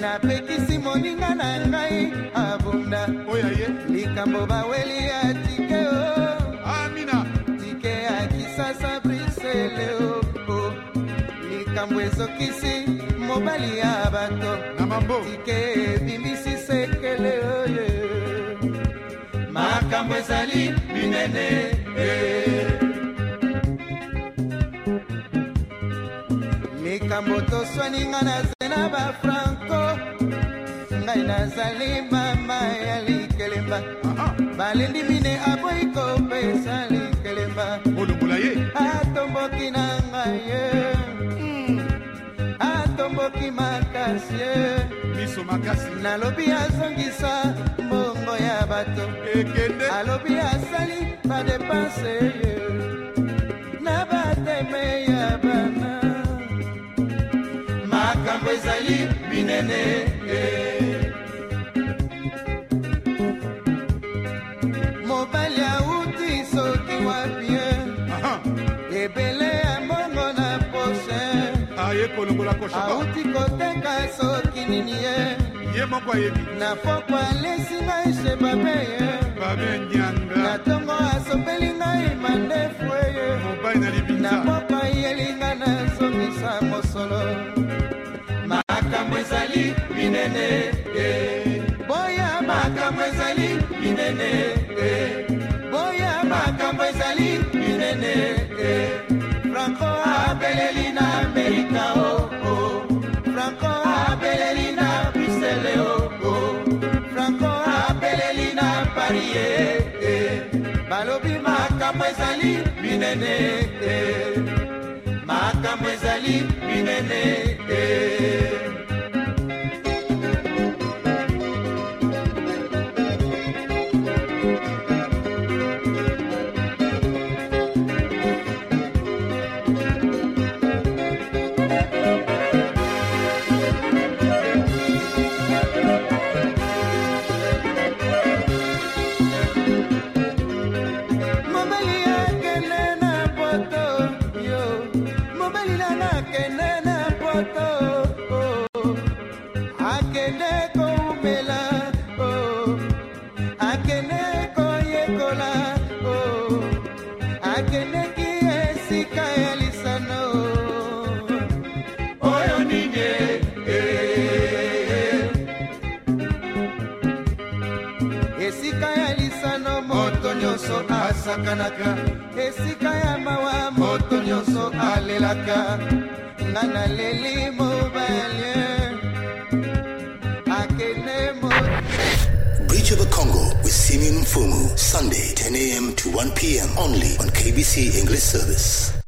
Napekisi moninga na ngai abunda. Likambo baweli ezokisi mobali ya bato. Tike ebimbisi sekele oye makambo ezali minene eh. likambo toswaninga na zena bafranco ngai nazali mama ya likelemba. Balendi mine aboyi kopesa likelemba. Olongola ye. Atomboki na ngai ye atomboki makasi ye miso makasi. Nalobi azongisa mbongo ya bato. Ekende. Alobi asali badepanse ye na bateme ya bana. Makambo ezali minene eh. Kolongola kosha auti koteka soki nini ye. Ye moko ayebi. Na pokwa alesi ngai she babe ye. Babe nyanga. Na ntongo asopeli ngai mandefu eye. Mobali na na libinza pokwa yelinga nazongisa mosolo. Makambo ezali minene eh. boya makambo ezali minene eh. boya makambo ezali minene balobi makambo ezali minene eh. makambo ezali minene asakanaka esika ya mawa moto nyonso alelaka nga naleli Bridge of the Congo with Simeon Mfumu, Sunday, 10 a.m. to 1 p.m. only on KBC English Service.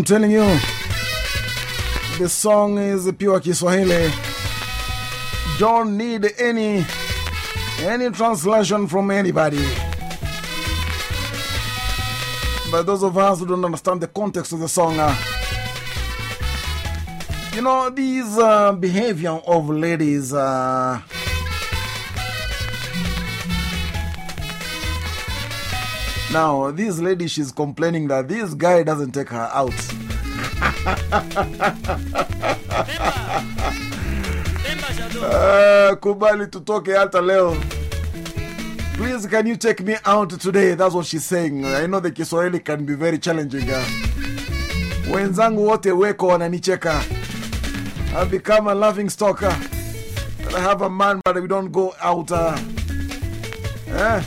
I'm telling you, the song is pure Kiswahili. Don't need any any translation from anybody. But those of us who don't understand the context of the song, uh, you know, these uh, behavior of ladies. Uh, now, this lady, she's complaining that this guy doesn't take her out. Uh, kubali tutoke hata leo. Please, can you take me out today? That's what she's saying. I know the Kiswahili can be very challenging. Wenzangu wote weko wananicheka. I've become a laughing stalker. I have a man, but we don't go out. Uh. Eh?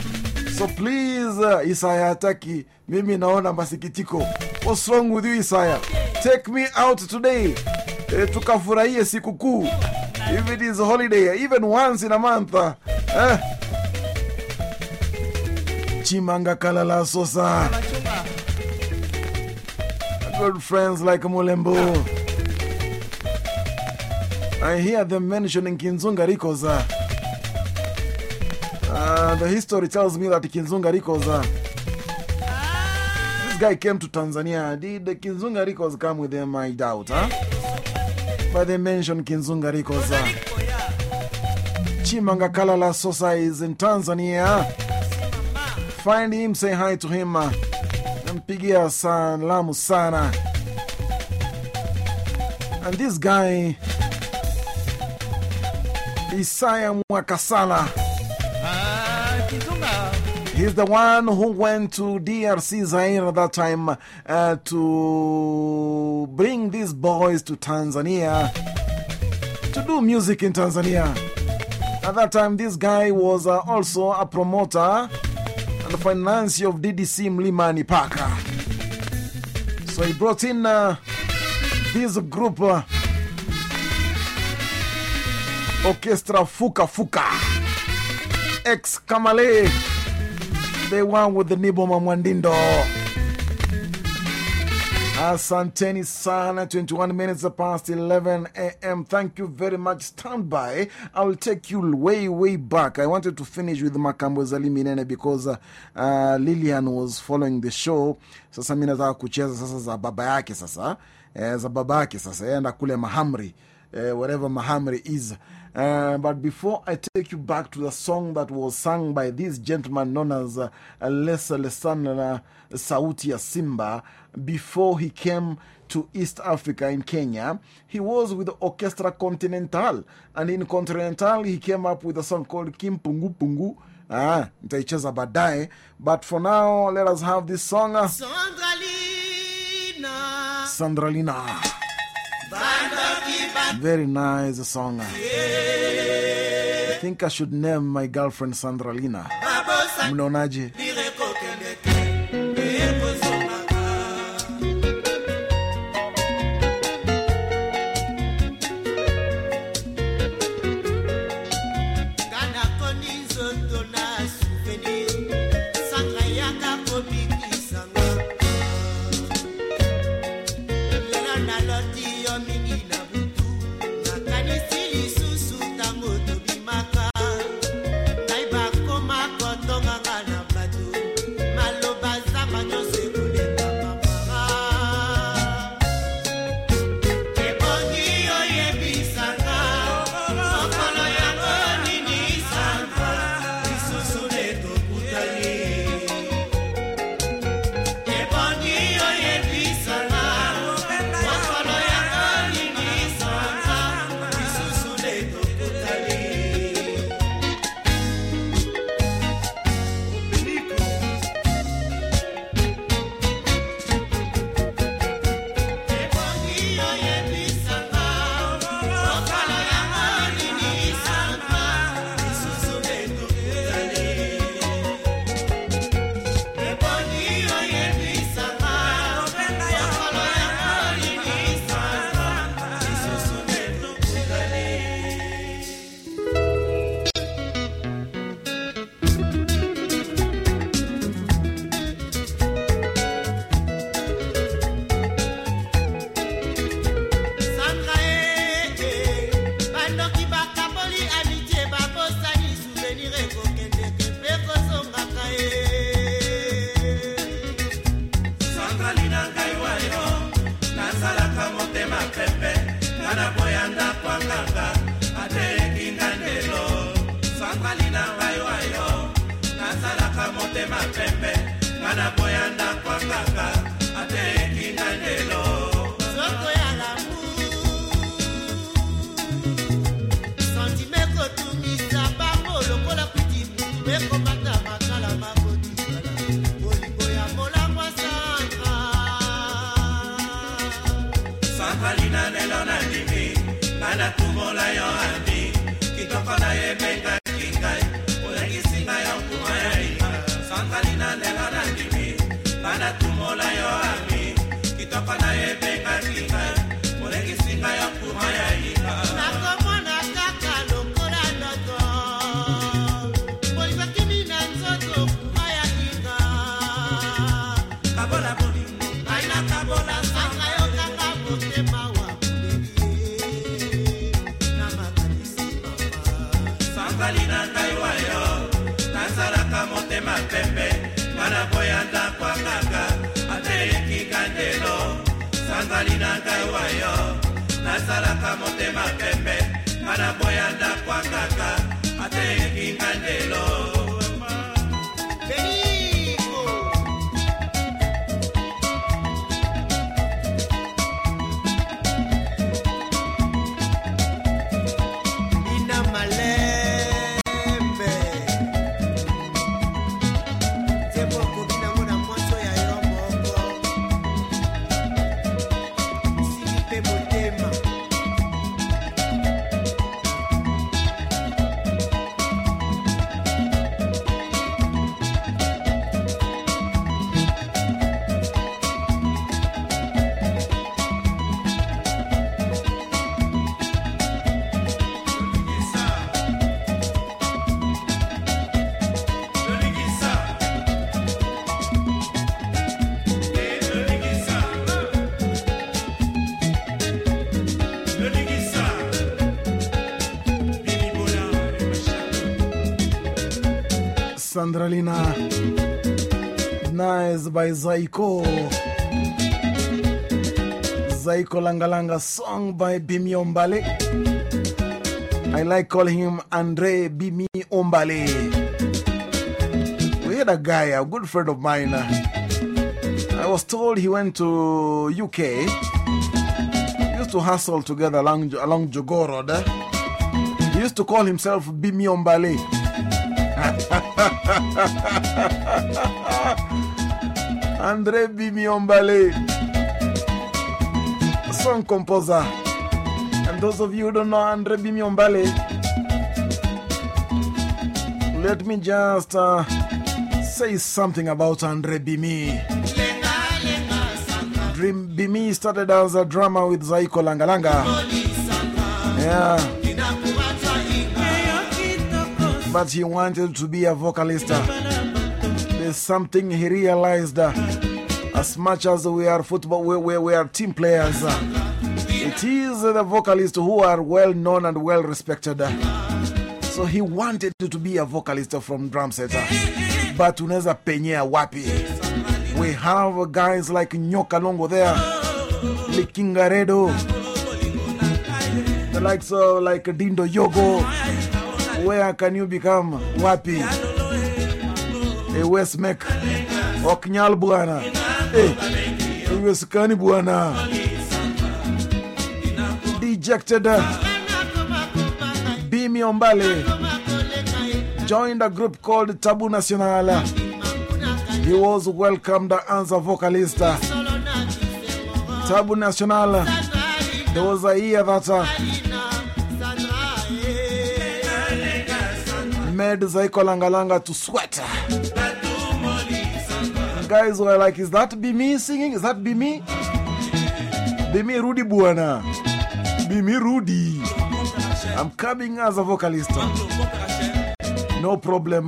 So please, uh, Isaya hataki. Mimi naona masikitiko. What's wrong with you, Isaya? Take me out today. Eh, tukafurahie sikukuu. If it is a holiday, even once in a month. Uh, eh? Chimanga Kalala Sosa. Good friends like Mulembo. I hear them mentioning Kinzunga Rikos. Uh, the history tells me that Kinzunga Rikos. Uh, this guy came to Tanzania. Did the Kinzunga Rikos come with them? I doubt. Huh? But they mentioned Kinzunga Rikos. Uh, Chimanga Kalala Sosa is in Tanzania. Find him, say hi to him. Uh, nampigia salamu sana. And this guy, Isaiah Mwakasala. He's the one who went to DRC Zaire at that time uh, to bring these boys to Tanzania to do music in Tanzania. At that time, this guy was uh, also a promoter and financier of DDC Mlimani Park. So he brought in uh, this group, Orchestra Fuka Fuka, ex Kamale, the one with the Nyboma Mwan'dido. Asanteni sana, 21 minutes past 11 a.m. Thank you very much. Stand by. I will take you way, way back. I wanted to finish with Makambo Zaliminene because uh, uh, Lillian was following the show. Sasa mi nataka kucheza sasa za baba yake sasa. Eh, za baba yake sasa. Kule Mahamri. Eh, wherever Mahamri is. Uh, but before I take you back to the song that was sung by this gentleman known as uh, Lesa Lesana Sauti ya Simba, before he came to East Africa in Kenya, he was with the Orchestra Continental. And in Continental, he came up with a song called Kim Pungu Pungu. Ah, nitaicheza baadaye. But for now, let us have this song. uh, Sandralina. Very nice song. I think I should name my girlfriend Sandra Lina. Mnaonaje? Ateleki nga Sandralina. Nice by Zaiko. Zaiko Langalanga song by Bimi Ombale. I like calling him Andre Bimi Ombale. We had a guy, a good friend of mine. I was told he went to UK. He used to hustle together along, along Jogoo Road. He used to call himself Bimi Ombale. [laughs] Andre Bimi Ombale, song composer. And those of you who don't know Andre Bimi Ombale, let me just uh, say something about Andre Bimi. Dream Bimi started as a drummer with Zaiko Langalanga. Yeah. But he wanted to be a vocalist. There's something he realized uh, as much as we are football, we, we, we are team players. uh, it is the vocalists who are well known and well respected. so he wanted to be a vocalist from drum set. uh, but unaweza wapi? We have guys like Nyoka Longo there, Likingaredo, the likes of like Dindo Yogo. Where can you become? Wapi? e West Mek, Oknyal bwana. Eh, Weskani Buana, Dejected, Bimi Ombale, joined a group called Tabu Nacional. He was welcomed as a vocalist. Tabu Nacional, there was a year that made Zaiko Langalanga to sweat. Guys were like, Is that be me singing? Is that be me? Be me Rudy Buana. Be me Rudy. I'm coming as a vocalist. No problem.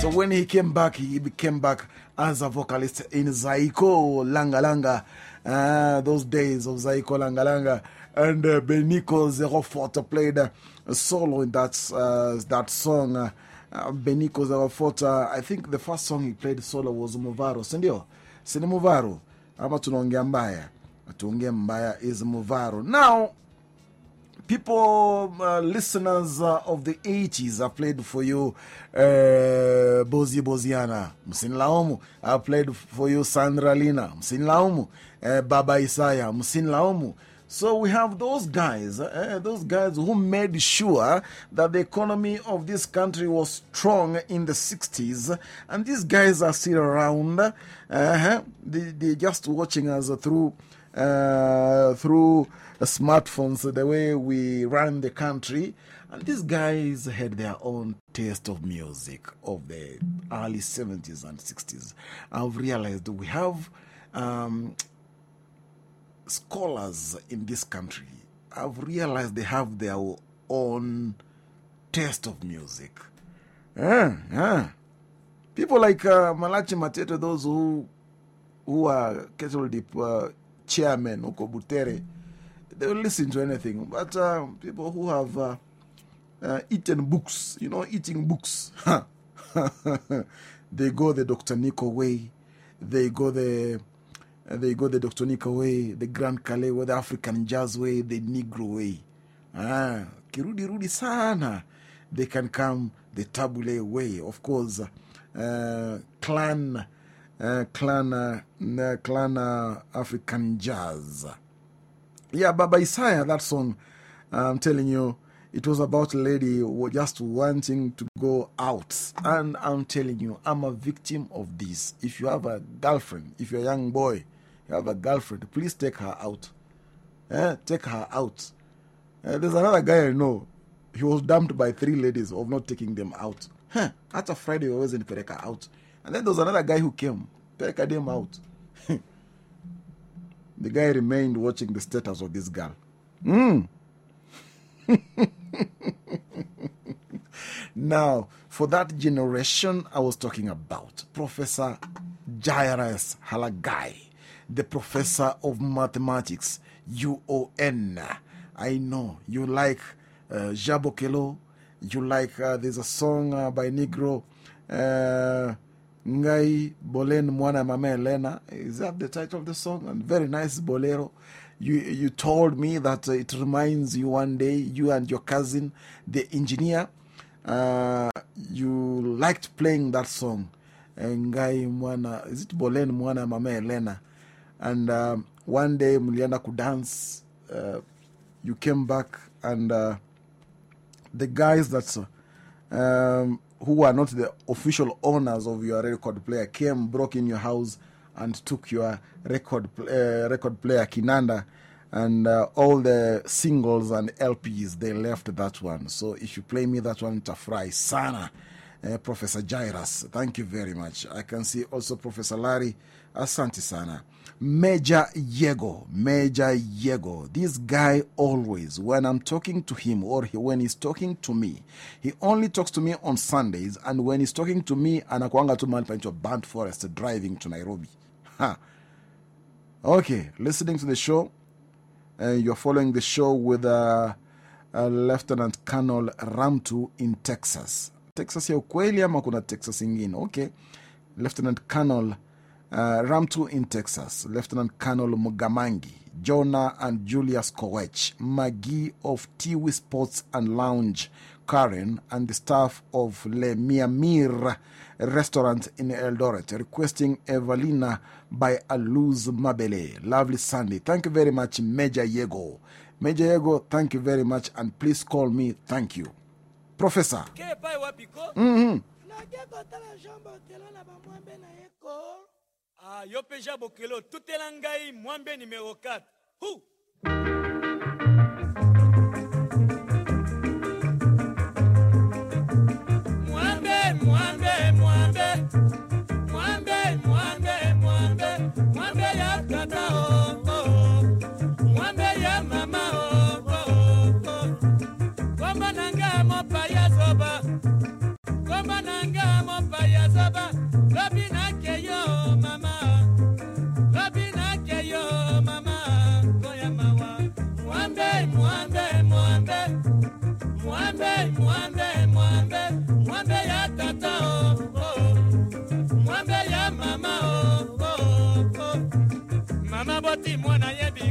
So when he came back, he came back as a vocalist in Zaiko Langalanga. Ah, those days of Zaiko Langalanga. And uh, Benico Zero Forte played solo in that, uh, that song. Uh, uh, Benico Zero I think the first song he played solo was Muvaro. Sindio? Sini Muvaro. Ama tunaongea mbaya. Tuongea mbaya is Muvaro. Now, people, uh, listeners uh, of the 80s, I played for you uh, Bozi Boziana, Msinlaumu. I played for you Sandra Lina, Msinlaumu. Uh, Baba Isaiah, Msinlaumu. So we have those guys, uh, those guys who made sure that the economy of this country was strong in the 60s. And these guys are still around. Uh -huh. they, they're just watching us through, uh, through smartphones, the way we run the country. And these guys had their own taste of music of the early 70s and 60s. I've realized we have um, scholars in this country. I've realized they have their own taste of music. Yeah, yeah. People like uh, Malachi Mateto, those who, who are dip uh, chairmen, Uko Butere, they will listen to anything. But uh, people who have uh, eaten books, you know, eating books, [laughs] they go the Dr. Nico way, they go the they go the Dr. Nico way, the Grand Kallé way, the African Jazz way, the Negro way. Ah, kirudi rudi sana. They can come the Tabu Ley way. Of course, uh, clan, uh, clan, uh, clan uh, African Jazz. Yeah, Baba Isaiah, that song, I'm telling you, it was about a lady just wanting to go out. And I'm telling you, I'm a victim of this. If you have a girlfriend, if you're a young boy, you have a girlfriend, please take her out. Eh? Take her out. Eh, there's another guy I know. He was dumped by three ladies of not taking them out. Huh. After Friday, he wasn't Pereka out. And then there was another guy who came, Pereka them out. the guy remained watching the status of this girl. Mm. [laughs] now, for that generation I was talking about, Professor Jairus Halagai, the professor of mathematics, UON. I know you like uh, Jean Bokelo, you like, uh, there's a song uh, by Negro, uh, Ngai Bolen Mwana Mama Elena. Is that the title of the song? And very nice bolero. You, you told me that it reminds you one day, you and your cousin, the engineer, you liked playing that song. Ngai Mwana, is it Bolen Mwana Mama Elena? And um, one day, Muliana could dance. Uh, you came back, and uh, the guys that um, who are not the official owners of your record player came, broke in your house, and took your record, uh, record player Kinanda and uh, all the singles and LPs, they left that one. So if you play me that one, Tafrai Sana, uh, Professor Jairus, thank you very much. I can see also Professor Larry, Asante Sana. Major Yego, Major Yego. This guy always, when I'm talking to him or he, when he's talking to me, he only talks to me on Sundays. And when he's talking to me, anakuanga tu mahali panaitwa Burnt Forest driving to Nairobi. Ha. Okay, listening to the show. Uh, you're following the show with uh, uh, Lieutenant Colonel Ramtu in Texas. Texas ya ukweli ama kuna Texas ingine? Okay. Lieutenant Colonel uh, Ramtu in Texas. Lieutenant Colonel Mugamangi, Jonah and Julius Kowech, Maggie of Tiwi Sports and Lounge, Karen, and the staff of Le Miamir restaurant in Eldoret, requesting Evelina by Aurlus Mabele. Lovely Sunday. Thank you very much, Major Yego. Major Yego, thank you very much, and please call me. Thank you. Professor. Mm-hmm. Ah, yo mpe ja bokelo tutela ngai mwambe numero 4 hu mwambe mwambe mwambe. Mwambe mwambe mwambe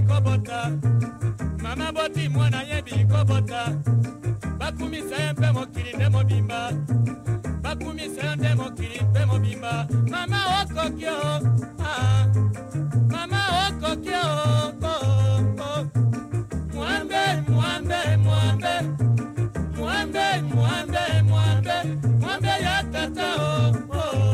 oh, oh, oh. mama boti mwana yebi kobota mama boti mwana yebi kobota bakumisa ye mpe mokili nde mobimba bakumisa yo nde mokili mpe mobimba mama okoki o ah. mama okoki o oh, oh. mwambe mwambe mwambe mwambe mwambe mwambe mwambe ya tata oh, oh.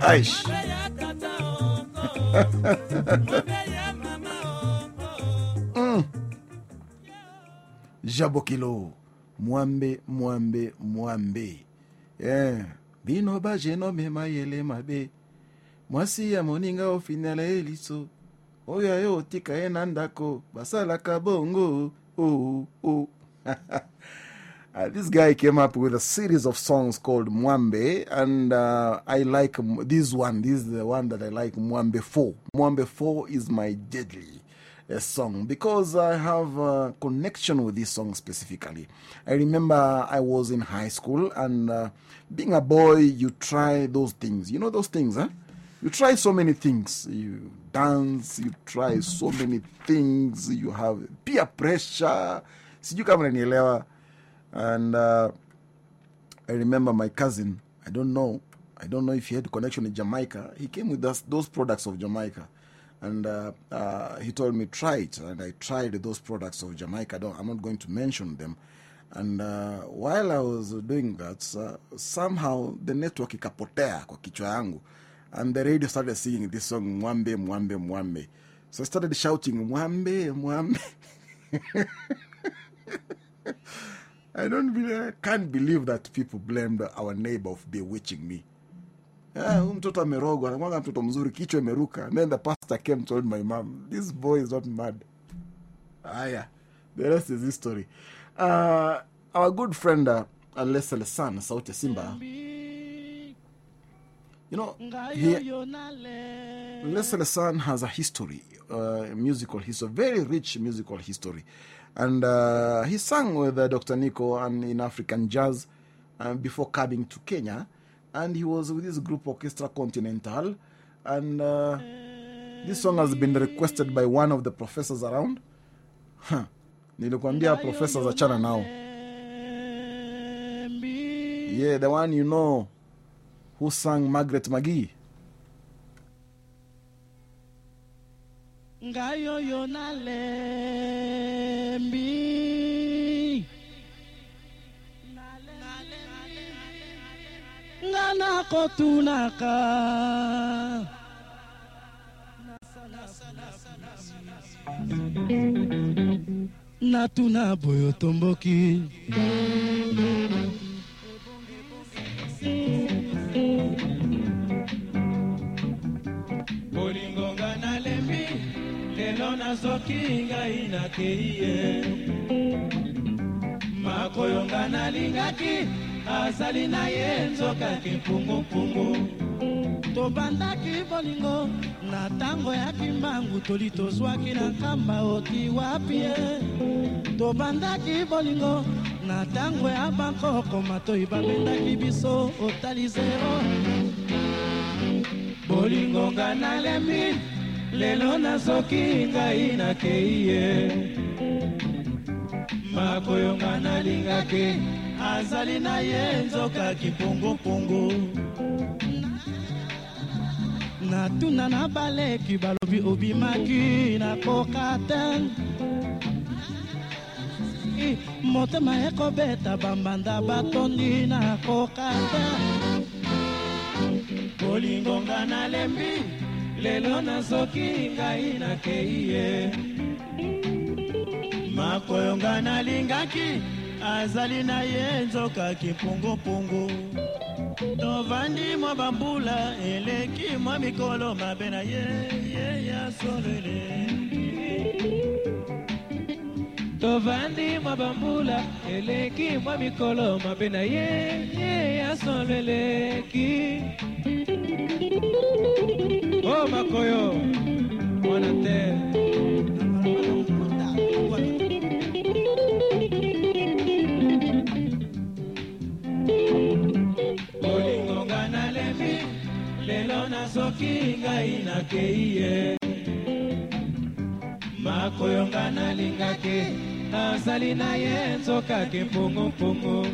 Aish. mm. Jabokilo, mwambe, mwambe, mwambe. Yeah. [laughs] bino bajeno mema yele mabe mwasi ya moninga ofinala ye liso oyo ayo otika ye na ndako basalaka bongo oh, oh. [laughs] Uh, this guy came up with a series of songs called Mwambe, and uh, I like this one. This is the one that I like, Mwambe 4. Mwambe 4 is my deadly uh, song because I have a connection with this song specifically. I remember I was in high school, and uh, being a boy, you try those things. You know those things, huh? You try so many things. You dance, you try so many things. You have peer pressure. Sijui kama unanielewa. And uh, I remember my cousin, I don't know, I don't know if he had connection in Jamaica. He came with us, those products of Jamaica. And uh, uh, he told me, try it. And I tried those products of Jamaica. I I'm not going to mention them. And uh, while I was doing that, somehow the network ikapotea kwa kichwa yangu. And the radio started singing this song, Mwambe, Mwambe, Mwambe. So I started shouting, Mwambe, Mwambe. [laughs] I don't believe, I can't believe that people blamed our neighbor of bewitching me. Yeah, huyu mtoto amerogwa, anakwanga mtoto mzuri, kichwa imeruka. Then the pastor came told my mom, this boy is not mad. Aya, the rest is history. Uh, our good friend uh, Lessa Lassan, Sauti Simba, you know, he, Lessa Lassan has a history, uh, musical history, a very rich musical history. And uh, he sang with uh, Dr. Nico and in African jazz uh, before coming to Kenya. And he was with this group, Orchestra Continental. And uh, this song has been requested by one of the professors around. Huh. Nilikwambia professors achana nao. Yeah, the one you know who sang Margaret McGee. ngai oyo nalembi nakotunaka natuna boyo tomboki. Bolingo nga nalembi lelo nazoki ngai nakei ye makoyo nga nalingaki azali na ye nzoka kimpungupungu tobandaki bolingo na ntango ya kimbangu toli tozwaki na nkamba oti wapi ye? Tobandaki bolingo na ntango ya bankoko matoi babendaki biso otali zero. Bolingo nga nalembi lelo nazoki ngai nakei ye. Makoyo nga nalingaki azali na ye nzoka kimpungupungu natuna na baleki balobi obimaki nakoka te motema ekobeta bambanda batondi nakoka te bolingo nga nalembi lelo nazoki ngai nakei ye makoyo nga nalingaki azali na ye nzoka kimpungupungu tovandi mwa bambula eleki mwa mikolo mabe na ye ye ya solo eleki tovandi mwa bambula eleki mwa mikolo mabe na ye ye ya solo eleki o oh, makoyo mwana te bolingo nga nalembi lelo nazoki ngai nakei ye. Makoyo nga nalingaki azali na ye nzoka kimpungupungu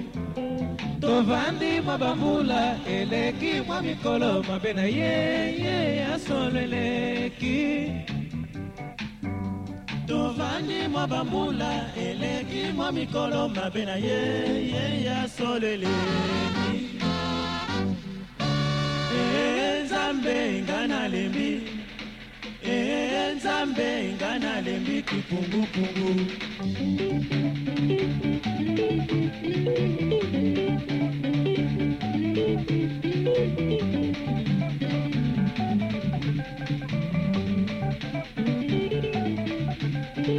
tovandi mwa bambula eleki mwa mikolo mabe na ye ye ya solo eleki tovandi mwa bambula eleki mwa mikolo mabe na ye ye ya nga nalembi nga nalembi kipungupungu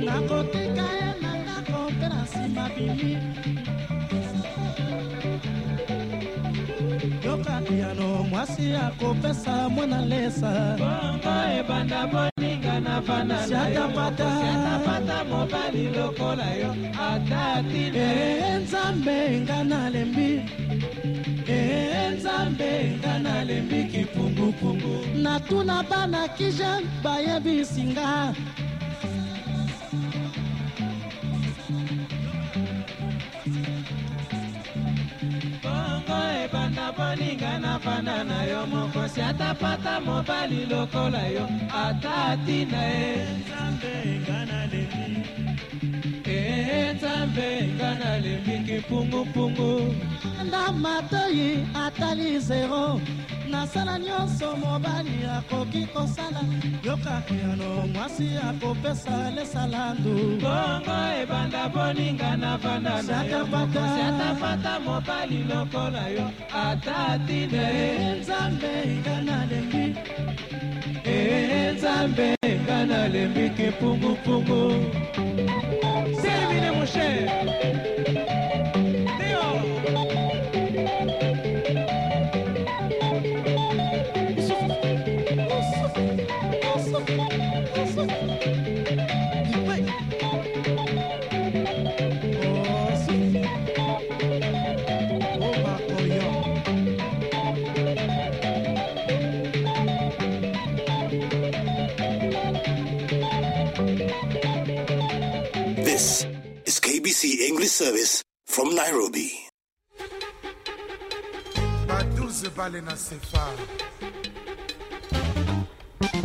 nakotika ye na ndako mpe na nsima bimi yoka piano mwasi akopesa mwana lesa bongo ebanda boninga na vana siatapata mobali lokola yo ata tine ee nzambe nga nalembi nzambe nga nalembi kipungupungu natuna bana kije bayebisinga boninga na vanda na yo mokosi atapata mobali lokola yo ata atina ye. Nzambe nga nalembi nalembi kipungupungu nda matoi atali zero nasala nyonso mobali akoki kosala. Yoka piano mwasi akopesa lesalandu bongo ebanda boninga na vanda na yo. Mokosi atapata mobali lokola yo. Ata atine Ee, nzambe nga nalembi. Ee nzambe nga nalembi kipungupungu. Servine moshe English service from Nairobi.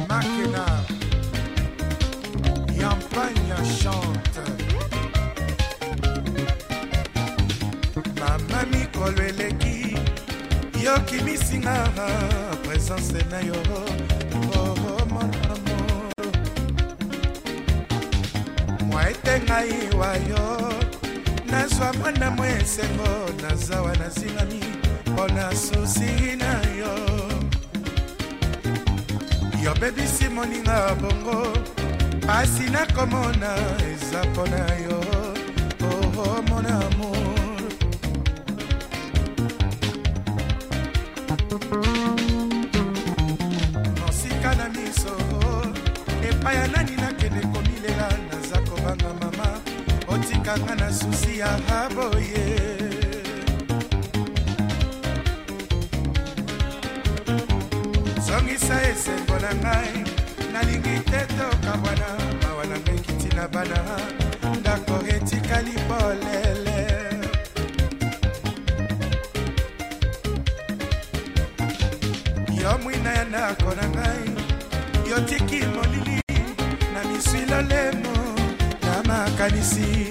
Makena, Yampagna chante. Mama mikolo eleki, yoki misinga, présence na yo, oh, oh mon amour. Moi etengai wa yo, nazwa mwana mwa esengo nazawa nazingami mpo na susi na yo. Yobebisi moninga bongo pasi nakomona eza mpo na yo. Oo mon amour. Mosika na miso epai ya nani otikanga na susi ya haboye zongisa esengo na ngai nalingi te tokabwana mawa na ngai kiti na bana ndako etikali polele yo mwina ya ndako na ngai yotiki molili na miswilo lemo na makanisi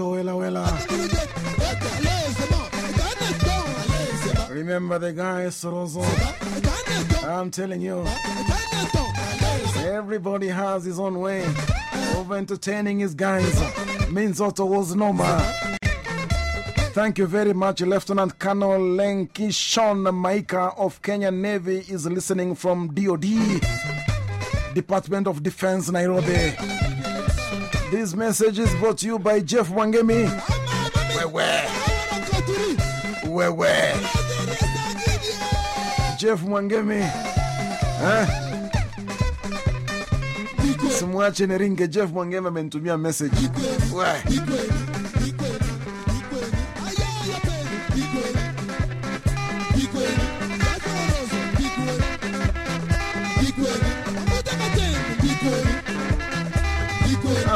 Wella Wella. Remember the guy Sorozo? I'm telling you, everybody has his own way of entertaining his guys. Minzoto was normal. Thank you very much, Lieutenant Colonel Lenkishon Maika of Kenya Navy is listening from DOD, Department of Defense, Nairobi. This message is brought to you by Jeff Wangemi. Wewe. Wewe. Jeff Wangemi. Eh? Simwache niringe. Jeff Wangemi amenitumia message. We.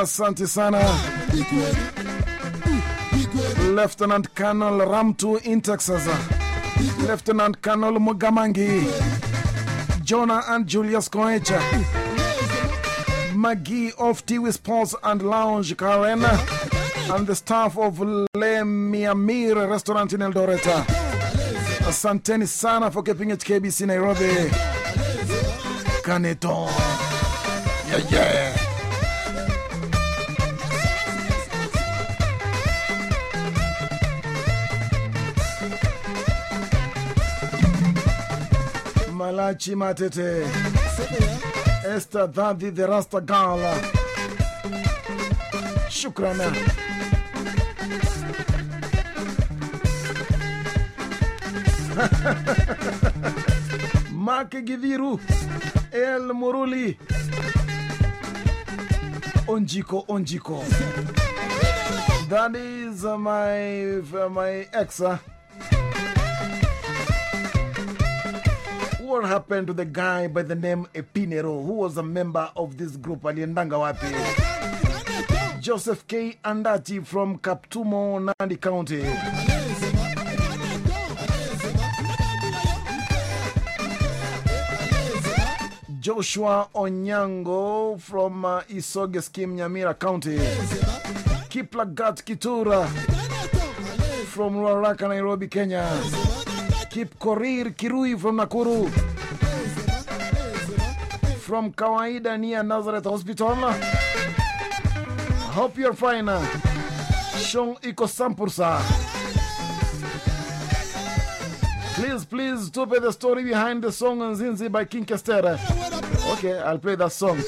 Asante sana. Lieutenant Colonel Ramtu in Texas. Lieutenant Colonel Mugamangi. Jonah and Julius Koecha. Maggie of Tiwi Sports and Lounge, Karen. And the staff of Le Miamir Restaurant in Eldoreta. Asanteni sana for keeping it KBC Nairobi. Kaneton. Yeah, yeah. Malachi Matete, Esther Dadi the Rasta Gala. Shukrana. [laughs] Mark Giviru, El Muruli, Onjiko Onjiko. That is my, my ex. What happened to the guy by the name Epinero, who was a member of this group, Aliendanga Wapi? Joseph K. Andati from Kaptumo, Nandi County. Joshua Onyango from uh, Isoge Nyamira County. Kiplagat Kitura from Ruaraka, Nairobi, Kenya. Kip Korir Kirui from Nakuru. From Kawaida near Nazareth Hospital. Hope you're fine. Shong Iko Sampursa. Please, please, to play the story behind the song Nzinzi by King Kester. Okay, I'll play that song.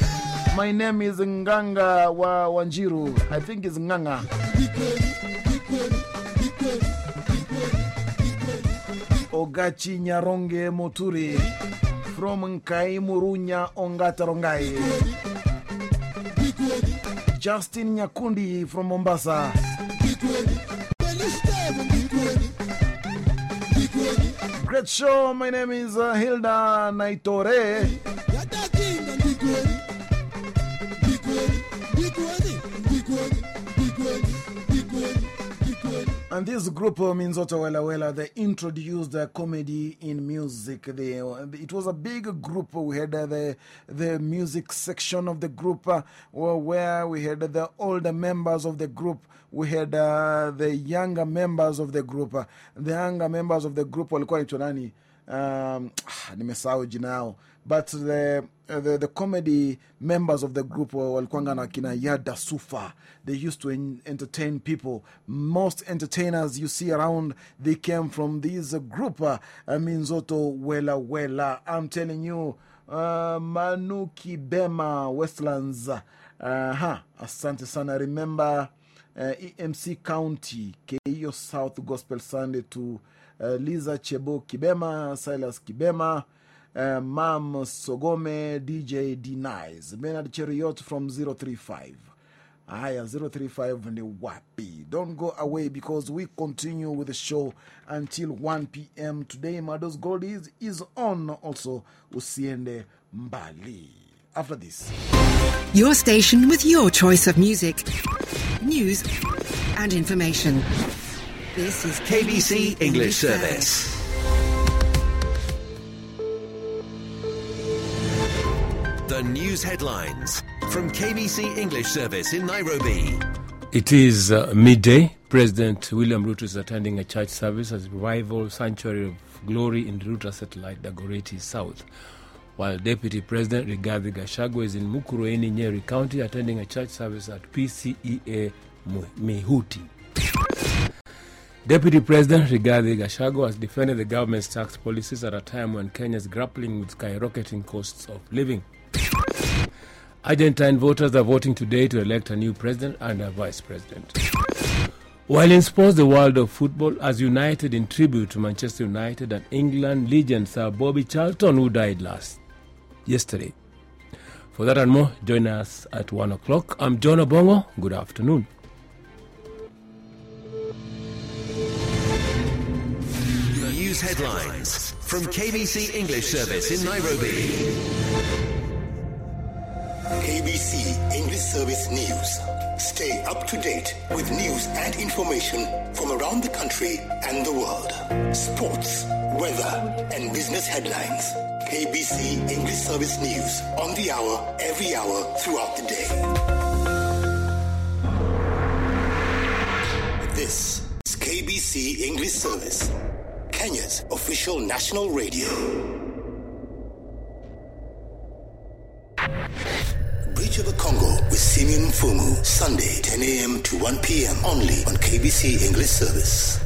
My name is Nganga wa Wanjiru. I think it's Nganga. Ogachi Nyaronge Moturi from Nkai Murunya Ongata Rongai. Justin Nyakundi from Mombasa. Great show. My name is uh, Hilda Naitore. And this group uh, means Wella Wella, they introduced comedy in music. They, uh, it was a big group. We had uh, the, the music section of the group where we had the older members of the group. We had the younger members of the group. The younger members of the group walikuwa naitwa nani? Um, [sighs] nimesahau jina. But the, uh, the, the comedy members of the group wa- walikuwanga na kina Yada Sufa. They used to entertain people. Most entertainers you see around, they came from this group. Uh, Minzoto Wella Wella. I'm telling you, uh, Manuki Bema Westlands. Uh -huh. Asante sana. Remember uh, EMC County, Keiyo South Gospel Sunday to uh, Liza Chebo Kibema, Silas Kibema, uh, Mam Sogome, DJ Denies, Bernard Cheriot from 035. Aya 035 ni wapi. Don't go away because we continue with the show until 1 p.m. Today, Mados Gold is, is on also. Usiende mbali. After this. Your station with your choice of music, news, and information. This is KBC English Service. The news headlines from KBC English Service in Nairobi. It is uh, midday. President William Ruto is attending a church service at Revival Sanctuary of Glory in Riruta Satellite, Dagoretti South. While Deputy President Rigathi Gachagua is in Mukurweini, Nyeri County, attending a church service at PCEA Mehuti. Deputy President Rigathi Gachagua has defended the government's tax policies at a time when Kenya is grappling with skyrocketing costs of living. Argentine voters are voting today to elect a new president and a vice president. While in sports, the world of football has united in tribute to Manchester United and England legend Sir Bobby Charlton, who died last yesterday. For that and more, join us at 1 o'clock. I'm John Obongo. Good afternoon. News headlines from KBC English Service in Nairobi. KBC English Service News. Stay up to date with news and information from around the country and the world. Sports, weather, and business headlines. KBC English Service News on the hour, every hour throughout the day. This is KBC English Service, Kenya's official national radio. Bridge of the Congo with Simeon Fumu, Sunday, 10 a.m. to 1 p.m. only on KBC English Service.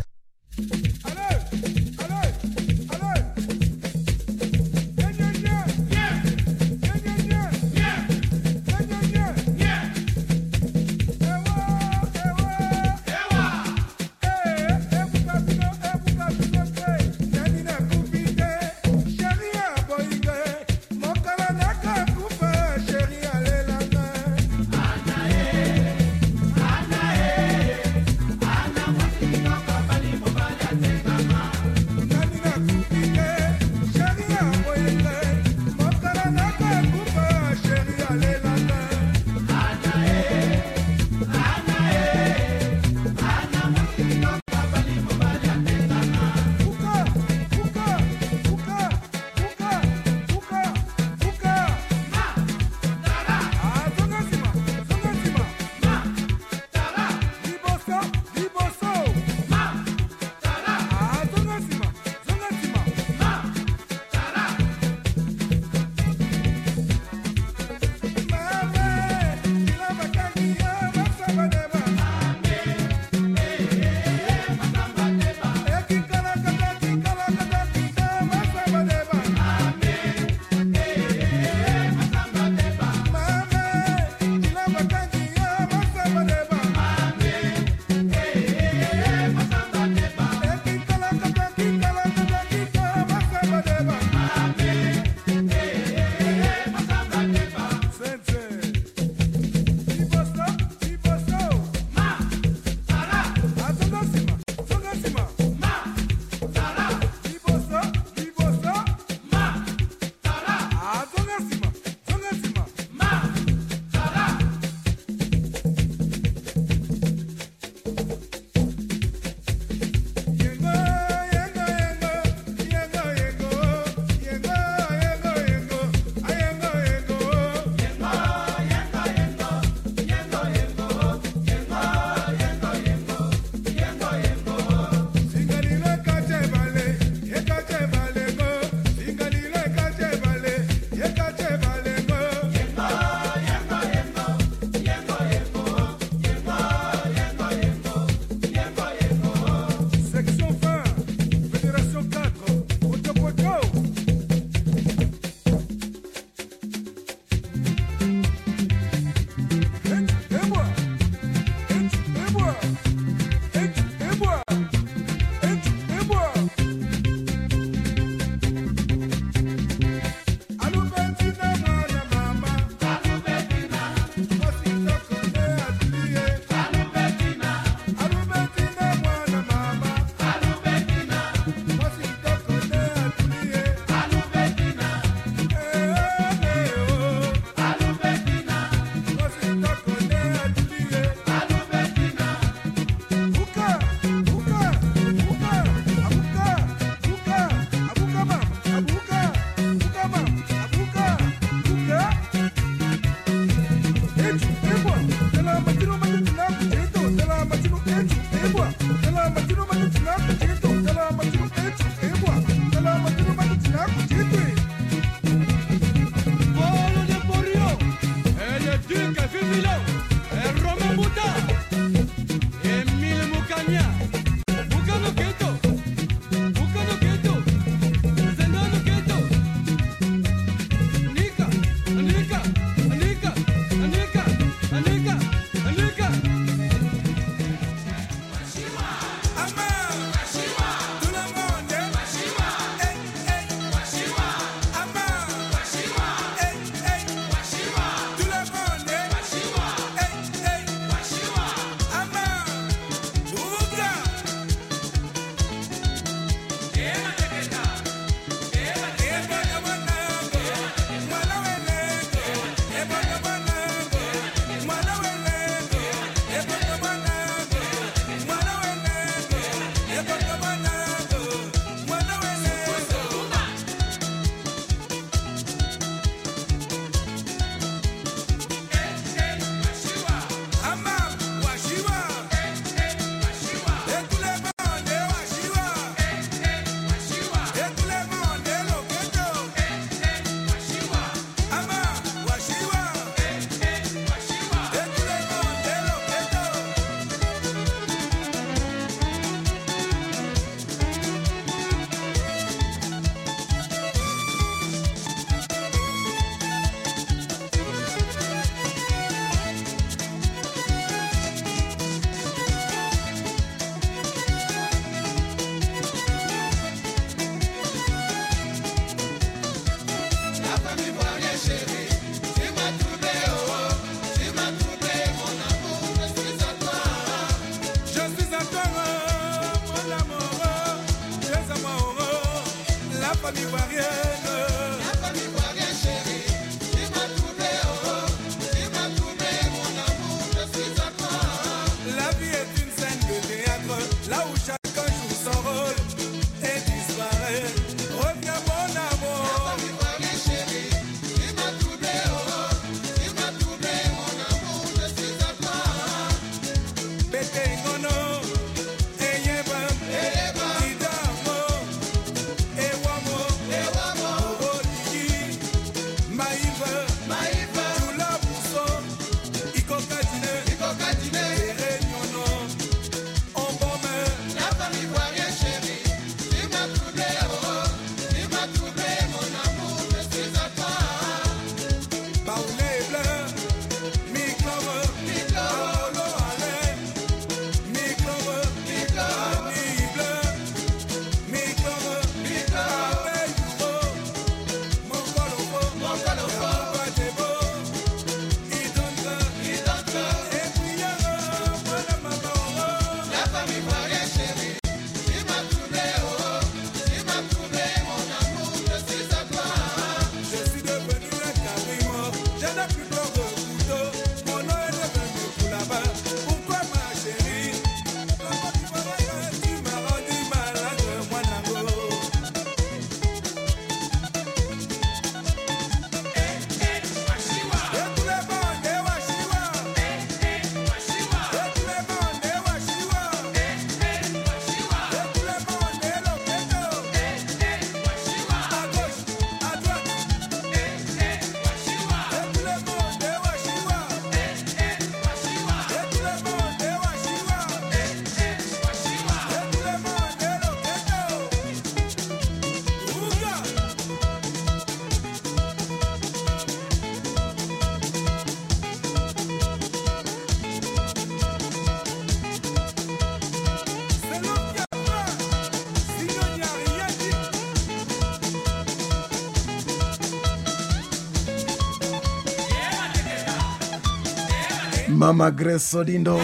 Mama Grace Sodindo,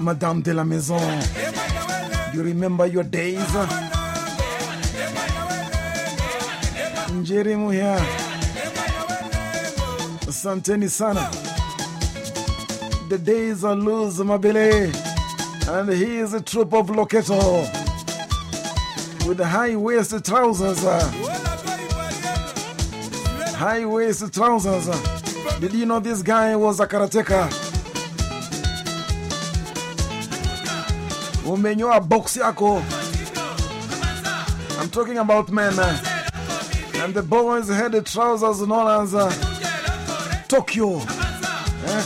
Madame de la Maison, you remember your days? Njeri Muhia, Santeni Sana. The days are Aurlus Mabele, and he is a troop of Loketo with high waist trousers. High waist trousers. Did you know this guy was a karateka? Umenyoa box yako. I'm talking about men uh, and the boys had the trousers known as uh, Tokyo eh?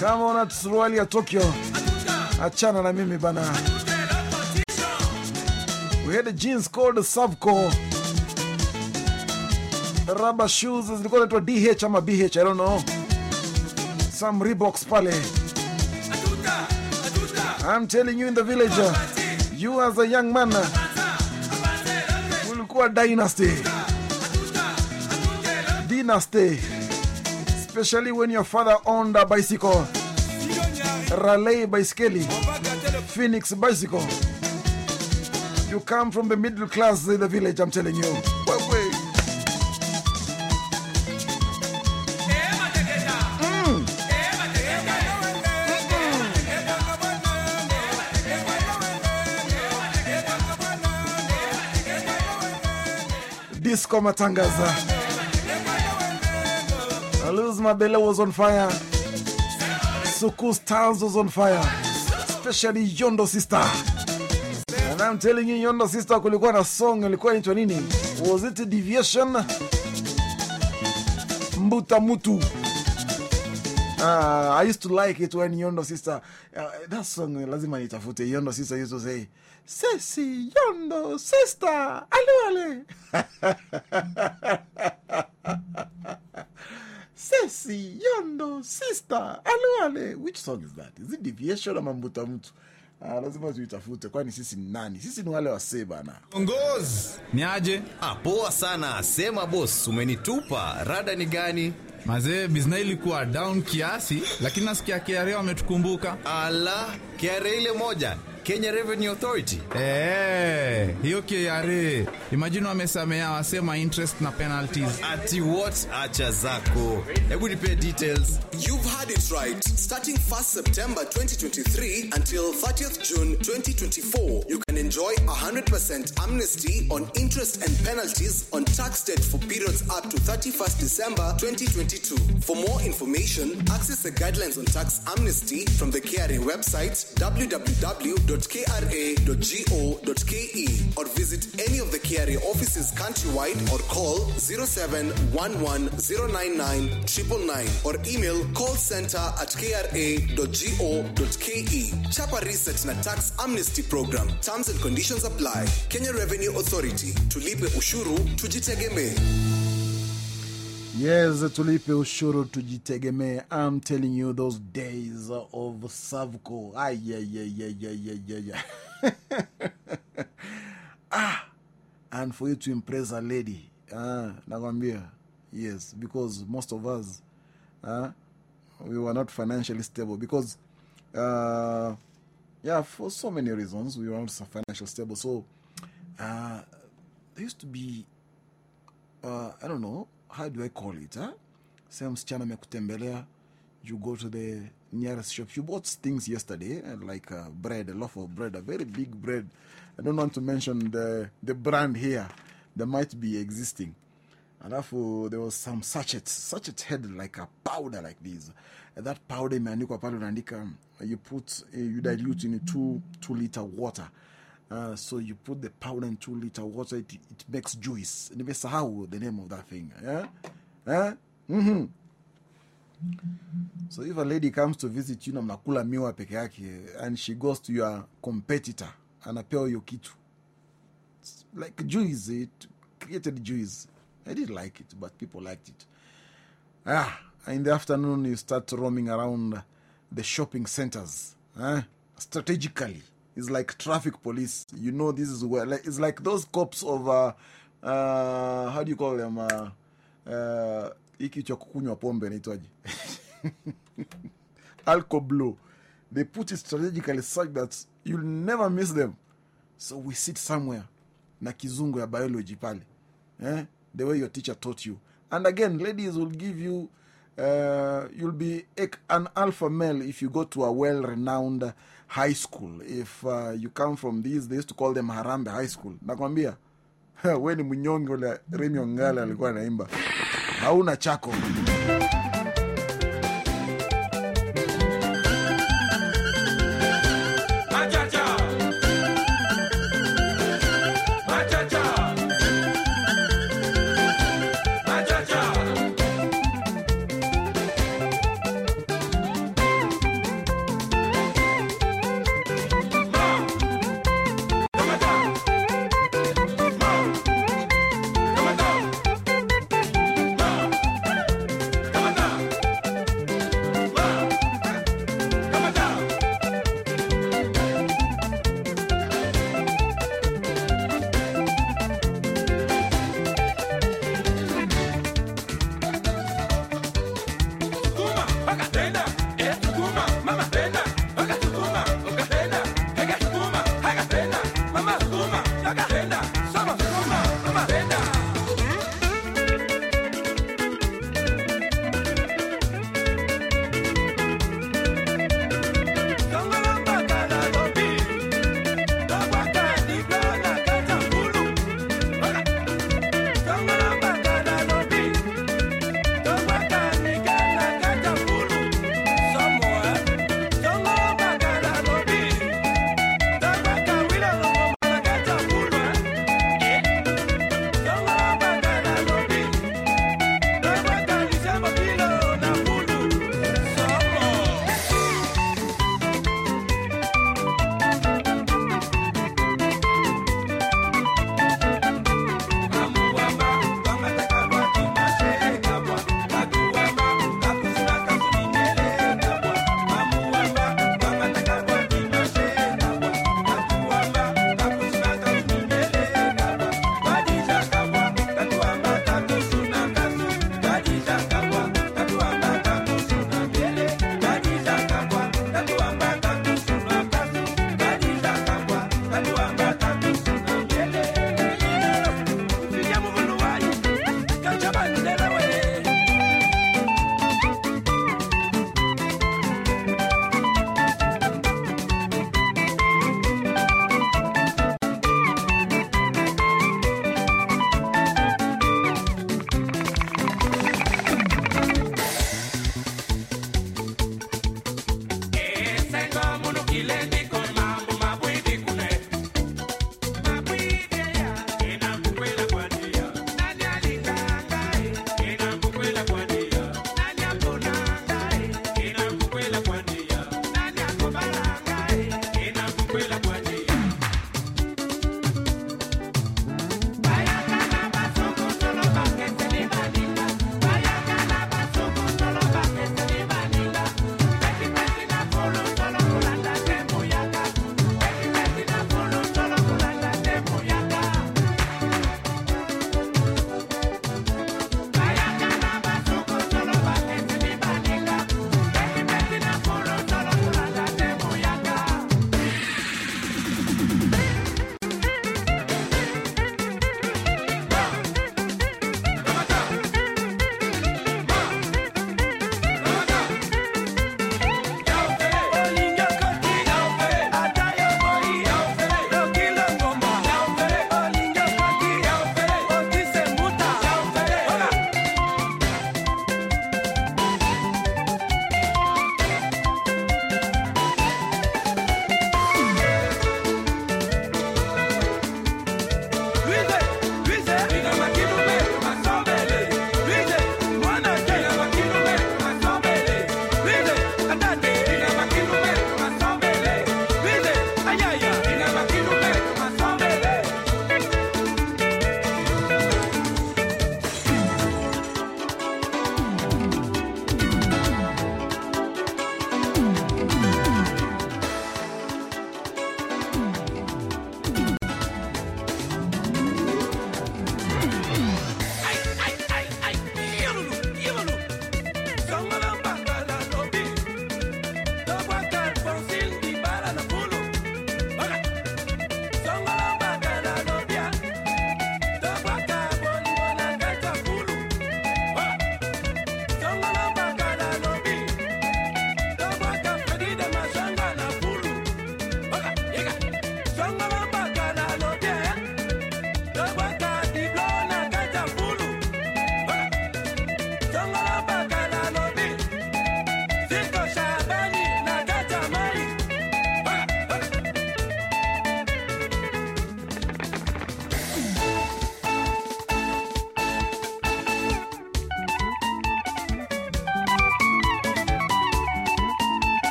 kama una suruali ya Tokyo. Achana na mimi bana. We had the jeans called Savco. Rubber shoes zilikuwa naitwa DH ama BH I don't know. Some Reeboks pale I'm telling you in the village uh, you as a young man uh, ulikuwa dynasty. Dynasty. Especially when your father owned a bicycle. Raleigh bicycle. Phoenix bicycle. You come from the middle class in the village I'm telling you. Wait, wait. Disco Matangaza. Luz Mabele was on fire. Suku Stars was on fire. Especially Yondo Sister. And I'm telling you, Yondo Sister kulikuwa na song ilikuwa inaitwa nini? Was it Deviation? Mbuta Mutu. Uh, I used to like it when Yondo Sister, uh, that song lazima nitafute. Yondo Sister used to say, Sesi Yondo Sister, ale ale. [laughs] Sesi Yondo Sister, ale ale. Which song is that? Is it Deviation ama Mbuta Mutu? Ah, lazima tuitafute, kwani sisi ni nani? Sisi ni wale wasee bana. Ongozi. ni aje? Ah, poa sana. Sema boss, umenitupa. Rada ni gani? Mazee, bizna ilikuwa down kiasi, lakini nasikia KRA wametukumbuka. Ala, KRA ile moja Kenya Revenue Authority. Eh, hiyo KRA. Imagine wamesamea wasema interest na penalties. Ati what? Acha zako. Hebu nipe details. You've heard it right. Starting 1st September 2023 until 30th June 2024, you can enjoy 100% amnesty on interest and penalties on tax debt for periods up to 31st December 2022. For more information, access the guidelines on tax amnesty from the KRA website www.kra.go.ke or visit any of the KRA offices countrywide or call 0711099999 or email call center at kra.go.ke. Chapa Research na Tax Amnesty Program. Terms and conditions apply. Kenya Revenue Authority. Tulipe ushuru, tujitegemee. Yes, tulipe ushuru tujitegemee. I'm telling you those days of Savco. Ay, ay, ay, ay, ay, ay. [laughs] ah, and for you to impress a lady. Ah, nakwambia. Yes, because most of us, ah, we were not financially stable because, uh, yeah, for so many reasons, we were not financially stable. So, uh, there used to be, uh, I don't know, how do I call it? Huh? Same msichana amekutembelea, you go to the nearest shop. You bought things yesterday, uh, like uh, bread, a loaf of bread, a very big bread. I don't want to mention the, the brand here that might be existing. And Alafu there was some sachets. Sachet had like a powder like this. And that powder imeandikwa pale unaandika, you put, uh, you dilute in two, two liter water. Uh, so you put the powder in two liter water, it, it makes juice. Nimesahau the name of that thing. Yeah? Yeah? Mm-hmm. So if a lady comes to visit you na mnakula miwa peke yake and she goes to your competitor anapewa hiyo kitu like juice it created juice I didn't like it but people liked it ah in the afternoon you start roaming around the shopping centers eh? strategically it's like traffic police. You know this is where like, it's like those cops of uh, uh, how do you call them uh, uh, pombe inaitwaje? [laughs] Alcoblo they put it strategically such that you'll never miss them. So we sit somewhere na kizungu ya biology pale eh? the way your teacher taught you. And again ladies will give you uh, you'll be an alpha male if you go to a well-renowned high school. If uh, you come from these they used to call them harambee high school. Nakwambia [laughs] we ni mnyonge ule Remmy Ongala alikuwa anaimba. Hauna chako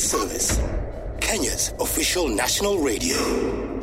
Service, Kenya's official national radio.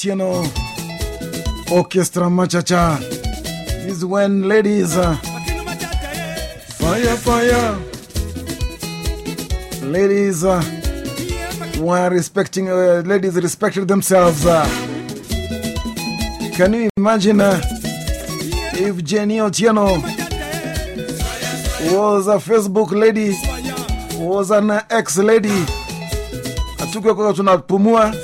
Otieno Orchestra Machacha. Is when ladies fire fire. Ladies were respecting uh, ladies respected themselves. Can you imagine uh, if Jenny Otieno was a Facebook lady, was an ex lady? Atukwe kwa tunapumua.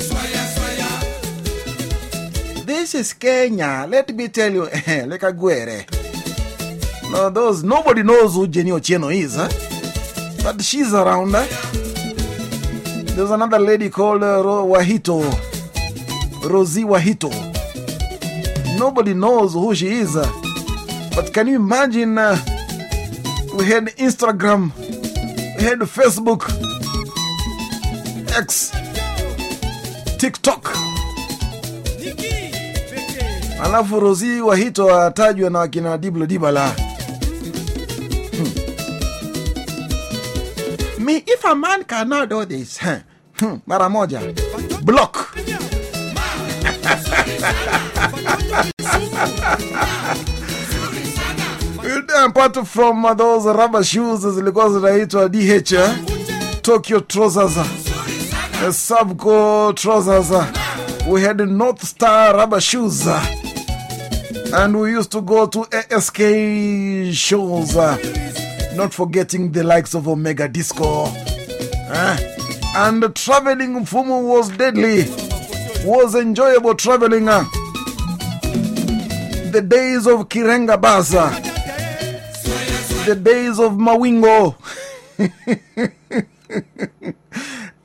Is Kenya. Let me tell you, [laughs] like a guere. No, those nobody knows who Jenny Ochieno is, huh? but she's around. Huh? There's another lady called uh, Ro Wahito, Rosie Wahito. Nobody knows who she is, uh, but can you imagine? Uh, we had Instagram, we had Facebook, X, TikTok. Alafu Rosie Wahito atajwa na wakina Diblo Dibala. Me, if a man cannot do this, hmm, mara moja, block. Apart from those rubber shoes zilikuwa zinaitwa DH, eh? Tokyo trousers, Subco trousers. We had North Star rubber shoes. And we used to go to ASK shows. uh, Not forgetting the likes of Omega Disco. eh? And traveling Mfumu was deadly, was enjoyable traveling. uh. The days of Kirenga Basa, the days of Mawingo, [laughs]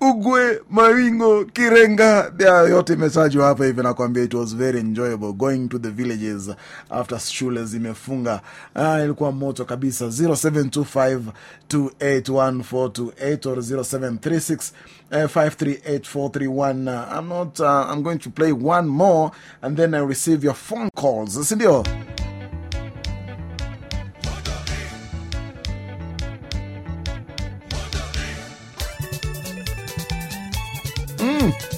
Ugwe, Mawingo, Kirenga, ya yote imetajwa hapa hivi nakwambia it was very enjoyable going to the villages after shule zimefunga. Ah, ilikuwa moto kabisa 0725 281428 or 0736 uh, 538431. Uh, I'm not, uh, I'm going to play one more and then I receive your phone calls. Sindio? Mm.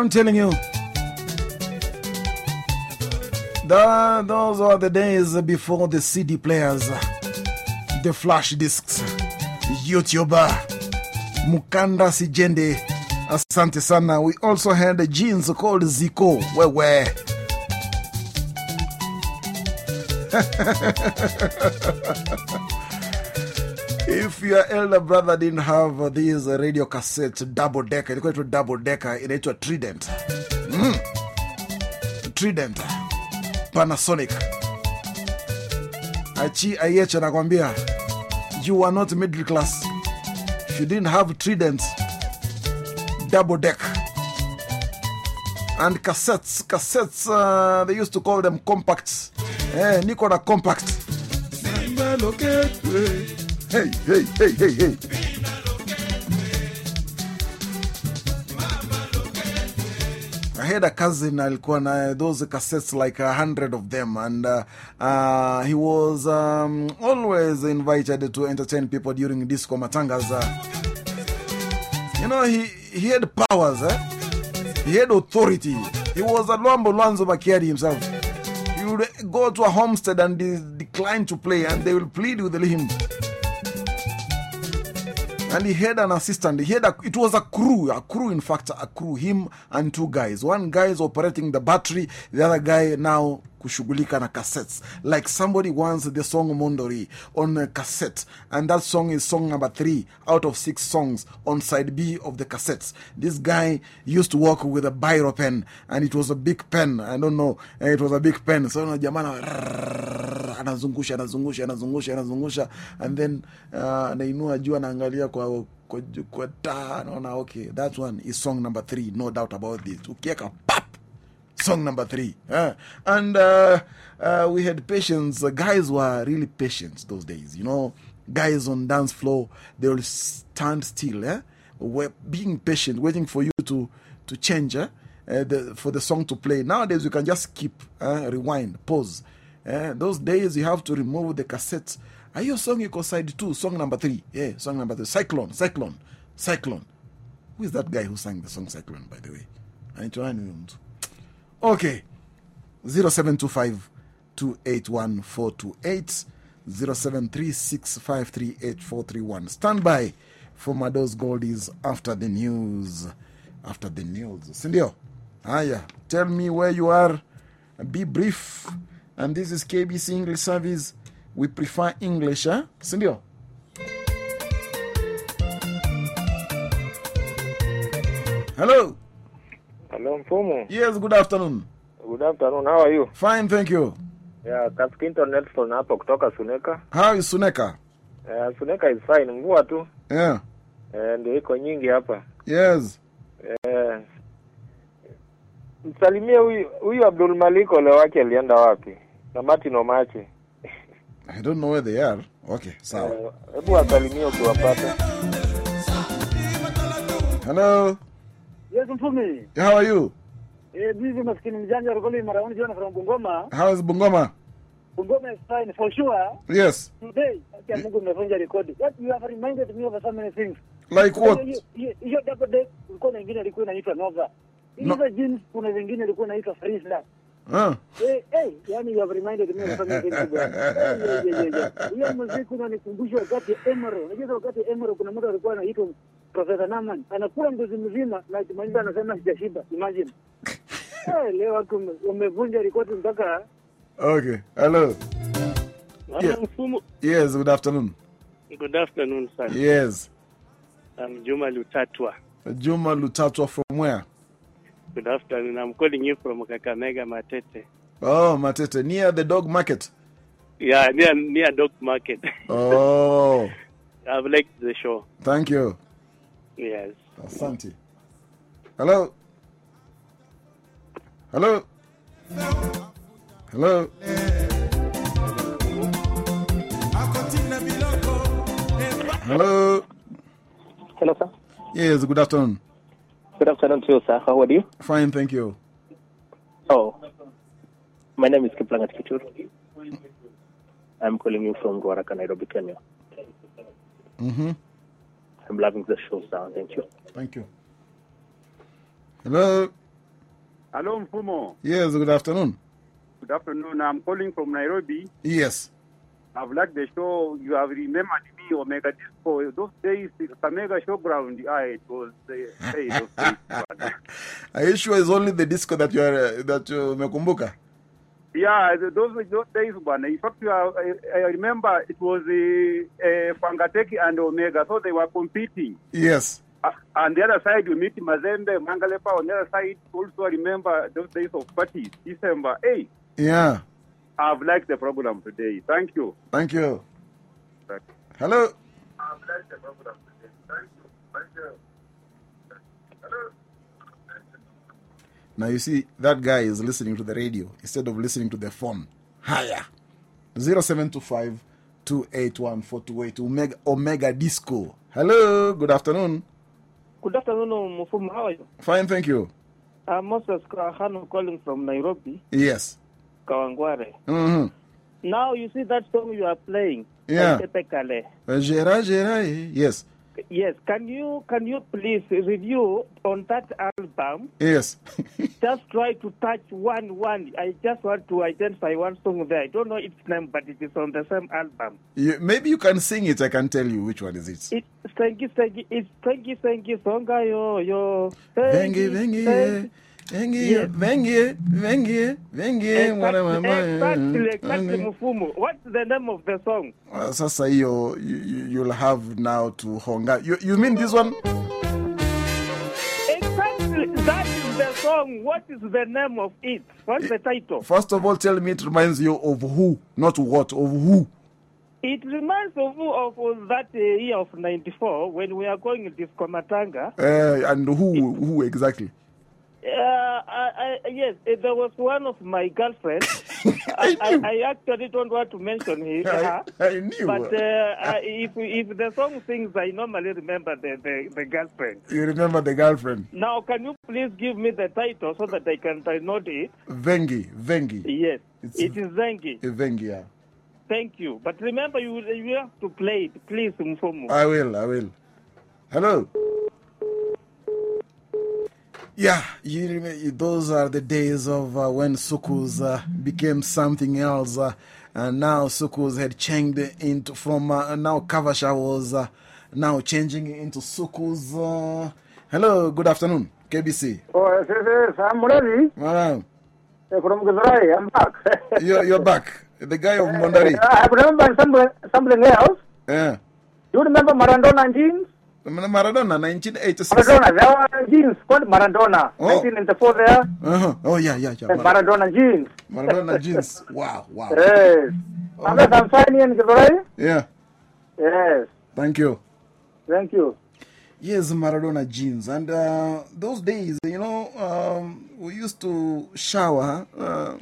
I'm telling you. The, those are the days before the CD players, the flash discs, YouTuber, Mukanda Sijende. Asante sana. We also had jeans called Zico. Where where? [laughs] If your elder brother didn't have these radio cassettes, double decker, ilikuwa inaitwa double decker, inaitwa Trident. Mm. Trident. Trident panasonic. Achi Ayecha anakwambia, you are not middle class. If you didn't have Trident, double deck. And cassettes, cassettes, uh, they used to call them compacts. Eh, niko compact. Hey, hey, hey, hey, hey. I had a cousin alikuwa na those cassettes like a hundred of them and uh, uh, he was um, always invited to entertain people during disco matangas. You know, he, he had powers, eh? he had authority. He was a Luambo Luanzo Makiadi himself. He would go to a homestead and de decline to play, and they will plead with him. And he had an assistant. He had a, it was a crew, a crew, in fact, a crew, him and two guys. One guy is operating the battery, the other guy now kushughulika na cassettes. Like somebody wants the song Mondori on a cassette, and that song is song number three out of six songs on side B of the cassettes. This guy used to work with a biro pen, and it was a big pen. I don't know, eh, it was a big pen. So, jamana, anazungusha, anazungusha, anazungusha, anazungusha, and then uh, juu anaangalia kwa kwa, kwa taa, okay, that one is song number three, no doubt about this. Ukieka pap song number three. Uh, and uh, uh, we had patience. Guys were really patient those days. You know, guys on dance floor, they will stand still. Eh? We're being patient, waiting for you to, to change eh? uh, the, for the song to play. Nowadays, you can just skip, rewind, pause. Those days, you have to remove the cassette. Are you song equal side two? Song number three. Yeah, song number three. Cyclone, Cyclone, Cyclone. Who is that guy who sang the song Cyclone, by the way? I need to. Okay. 0725 281 428 0736538431. Stand by for Mados Goldies after the news. After the news. Sindio? Aya, tell me where you are. Be brief. And this is KBC English Service. We prefer English, huh? Sindio? Hello. Hello, Mfumu. Yes, good afternoon. Good afternoon. How are you? Fine, thank you. Yeah, Kaskinto Nelson hapo kutoka Suneka. How is Suneka? Uh, Suneka is fine. Mvua tu. Yeah. Eh, ndio iko nyingi hapa. Yes. Eh, msalimie huyu huyu Abdul Malik ole wake alienda wapi? Na Martin Omache. I don't know where they are. Okay, sawa. Hebu Hebu wasalimie ukiwapata. Hello. Yes, Mfumi. How are you? Eh, busy maskini mjanja Rukoli Maraoni na from Bungoma. How is Bungoma? Bungoma is fine for sure. Yes. Today, akia Mungu mmevunja rekodi. What you have reminded me of so many things. Like what? Hiyo- double deck ulikuwa na ingine ilikuwa inaitwa Nova. No. Hizo jeans kuna zingine ilikuwa inaitwa Frisla. Ah. Eh, eh, yani you have reminded me of so many things. [laughs] Hiyo muziki unanikumbusha wakati Emerald. Unajua wakati Emerald kuna mtu alikuwa anaitwa Professor Naman. Anakula mbuzi mzima na akimaliza anasema sijashiba. Imagine. [laughs] Eh, leo watu wamevunja rekodi mpaka Okay. Hello. Yeah. Yes, good afternoon. Good afternoon, sir. Yes. I'm Juma Lutatwa. Juma Lutatwa from where? Good afternoon. I'm calling you from Kakamega Matete. Oh, Matete, near the dog market. Yeah, near near Dog Market. Oh, [laughs] I've liked the show. thank you. Yes. Asante. Hello. Hello. Hello. Hello. Hello, sir. Yes, good afternoon. Good afternoon to you, sir. How are you? Fine, thank you. Oh, my name is Kiplangat Kitur. I'm calling you from Ruaraka, Nairobi, Kenya. Mm-hmm. I'm loving the show, sir. Thank you. Thank you. Hello. Hello, Mfumo. Yes, good afternoon. Good afternoon. I'm calling from Nairobi. Yes. I've liked the show. You have remembered me, Omega Disco. Those days, Omega Showground. Ah, it was. Uh, hey, those days. [laughs] bwana. Are you sure it's only the disco that you are uh, that you umekumbuka? Yeah, th- those those days, bwana. In fact, I, I remember it was uh, uh, Fangateki and Omega, so they were competing. Yes. Uh, on the other side, you meet Mazembe, Mangelepa. On the other side, also remember those days of parties, December. Hey, Yeah. I've liked the program today. Thank you. Thank you. Thank Hello. I've liked the program today. Thank you. Thank you. Now you see that guy is listening to the radio instead of listening to the phone. Higher. 0725 281 428 Omega, Omega Disco. Hello. Good afternoon. Good afternoon, Mufumu. How are you? Fine, thank you. I'm Moses Kahano calling from Nairobi, Yes. Kawangware. Mm-hmm. Now you see that song you are playing. Yeah. Gera, Gera, eh? yes. Yes. Can you can you please review on that album? Yes. [laughs] just try to touch one one. I just want to identify one song there. I don't know its name, but it is on the same album. You, maybe you can sing it. I can tell you which one is it. It's Sengi Sengi. It's Sengi Sengi Songa yo yo. Vengi, vengi, mwana mama. What's the name of the song? Uh, Sasa hiyo you, you- you'll have now to honga. You, you mean this one? Exactly, that is the song. What is the name of it? What's the title? First of all, tell me it reminds you of who, not what, of who. It reminds of, of that uh, year of 94 when we are going to Disco Matanga. Uh, and who, who exactly? Uh, I, I, yes, uh, there was one of my girlfriends. [laughs] I, I, I actually don't want to mention him. I, I knew. But uh, I, if, if the song sings, I normally remember the, the, the girlfriend. you remember the girlfriend? Now, can you please give me the title so that I can download it? Vengi, Vengi. Yes, It's- it is Zengi. Vengi, yeah. Thank you. But remember, you, you have to play it, please, Mfumu. I will, I will. Hello. Yeah, you remember, those are the days of uh, when soukous uh, became something else. Uh, and now soukous had changed into from uh, now Kavasha was uh, now changing into soukous. Uh, hello, good afternoon, KBC. Oh, yes, yes, yes. I'm ready. Uh, From Gizrai, I'm back. [laughs] you're, you're back. The guy of Mondari. I remember something, something else. Yeah. You remember Maradona jeans? Maradona, 1986. Maradona, there were jeans called Maradona. Oh. 1994 there. Uh-huh. Oh, yeah, yeah, yeah. Maradona jeans. Maradona jeans. Wow, wow. Yes. In Gizrai? Yeah. Yes. Thank you. Thank you. Yes, Maradona jeans. And uh, those days, you know, um, we used to shower uh,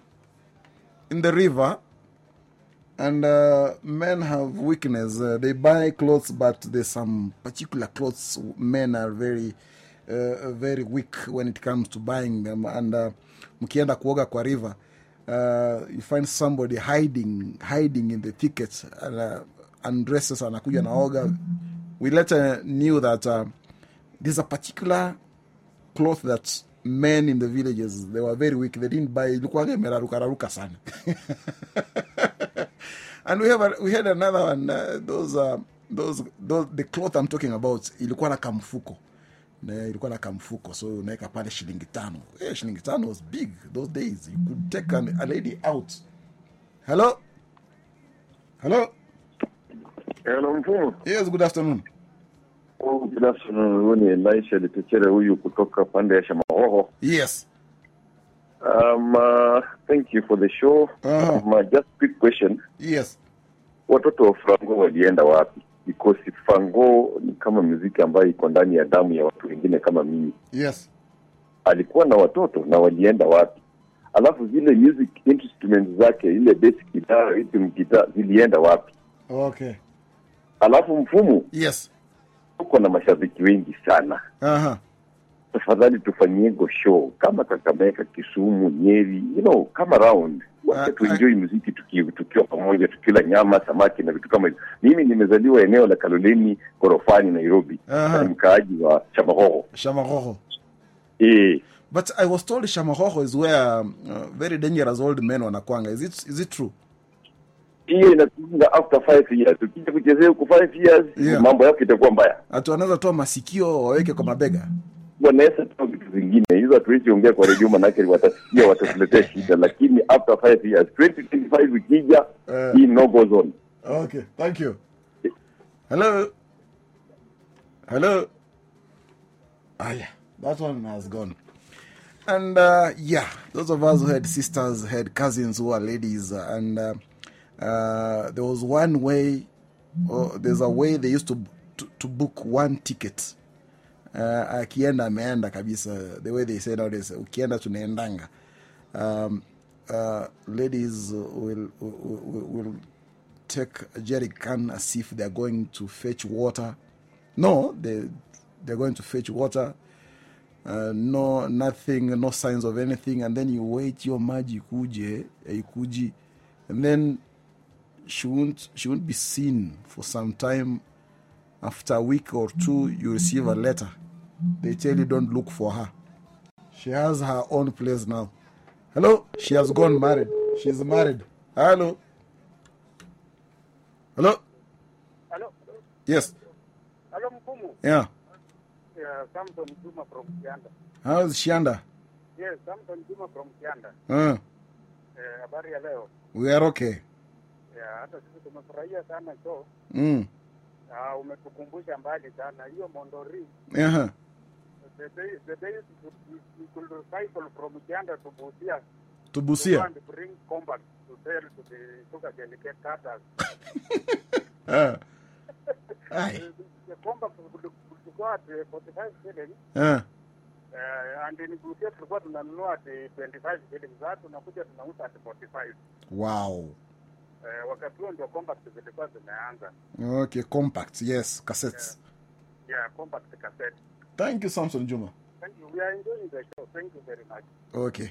in the river. And uh, men have weakness. Uh, they buy clothes, but there's some particular clothes men are very, uh, very weak when it comes to buying them. And mkienda kuoga kwa river, you find somebody hiding, hiding in the thicket, and, uh, undresses anakuja naoga. We later knew that uh, there's a particular cloth that men in the villages they were very weak. They didn't buy. Ilikuwaga imeraruka sana. [laughs] and we have a, we had another one. Uh, those uh, those those the cloth I'm talking about ilikuwa na kamfuko. Na ilikuwa na kamfuko so unaweka pale shilingi tano. yeah, shilingi tano was big those days. You could take an, a lady out. Hello? Hello? Hello, mfumo Yes, good afternoon. Oh, good afternoon. Huyu ni Elisha Litekere huyu kutoka pande ya Shamahoho. Yes. Um, uh, thank you for the show. Uh-huh. Um, uh, just quick question. Yes. Watoto wa Frango walienda wapi? Because Frango ni kama muziki ambayo iko ndani ya damu ya watu wengine kama mimi. Yes. Alikuwa na watoto na walienda wapi? Alafu zile music instruments zake, ile bass guitar, rhythm guitar zilienda wapi? Okay. Alafu mfumo. Yes. Uko na mashabiki wengi sana. Aha. Tafadhali tufanyiego show kama Kakamega, Kisumu, Nyeri, you know, kama round wacha tuenjoy muziki tuki- tukiwa pamoja, tukila nyama, samaki na vitu kama hivyo. Mimi nimezaliwa eneo la Kaloleni, Korofani, Nairobi, Aha. ni mkaaji wa Chamahoho. Shamahoho. eh. But I was told Shamahoho is where um, uh, very dangerous old men wanakwanga. Is it, is it true? hiyo inakuja after five years ukija kuchezea huko five years Yeah. mambo yako itakuwa mbaya Hatu wanaweza toa masikio waweke kwa mabega. Wanaweza toa vitu zingine hizo hatuwezi ongea kwa redio manake watasikia watatuletea shida lakini after five years 2025 ikija Eh. hii no goes on Okay, thank you. Hello? Hello? Ah, yeah, that one has gone. And uh, yeah, those of us who had sisters, had cousins who are ladies, uh, and uh, uh, there was one way, or there's a way they used to, to, to book one ticket. Uh, akienda ameenda kabisa the way they say nowadays ukienda tunaendanga um, uh, ladies will, will, will, take a jerry can as if they're going to fetch water. No, they they're going to fetch water. Uh, no, nothing, no signs of anything, and then you wait your maji ikuje, ikuji, and then she won't she won't be seen for some time. After a week or two, you receive a letter. They tell you don't look for her. She has her own place now. Hello, she has gone married. She's married. Hello. Hello. Hello. Yes. Hello, Mkumu. Yeah. Yeah, Samson Juma from Kianda. How's Shianda? Yes, Samson Juma from Kianda. Uh, Eh, habari ya leo. we are okay. Yeah, hata sisi tumefurahia sana show. Mm. Ah, umetukumbusha mbali sana hiyo Mondori. The day, the days we, we, we could cycle from Kianda to Busia. To Busia. And bring combat to sell to the sugarcane cutters. [laughs] Uh, Aye. the combat would, would at uh, 45 shillings. uh, Uh, and in Busia tulikuwa tunanunua at 25 shillings. Sasa tunakuja tunauza at 45. wow. Eh, wakati huo ndio compact zilikuwa zimeanza. Okay, compact. Yes, cassettes. Yeah, compact cassette. Thank you, Samson Juma. Thank you. We are enjoying the show. Thank you very much. Okay.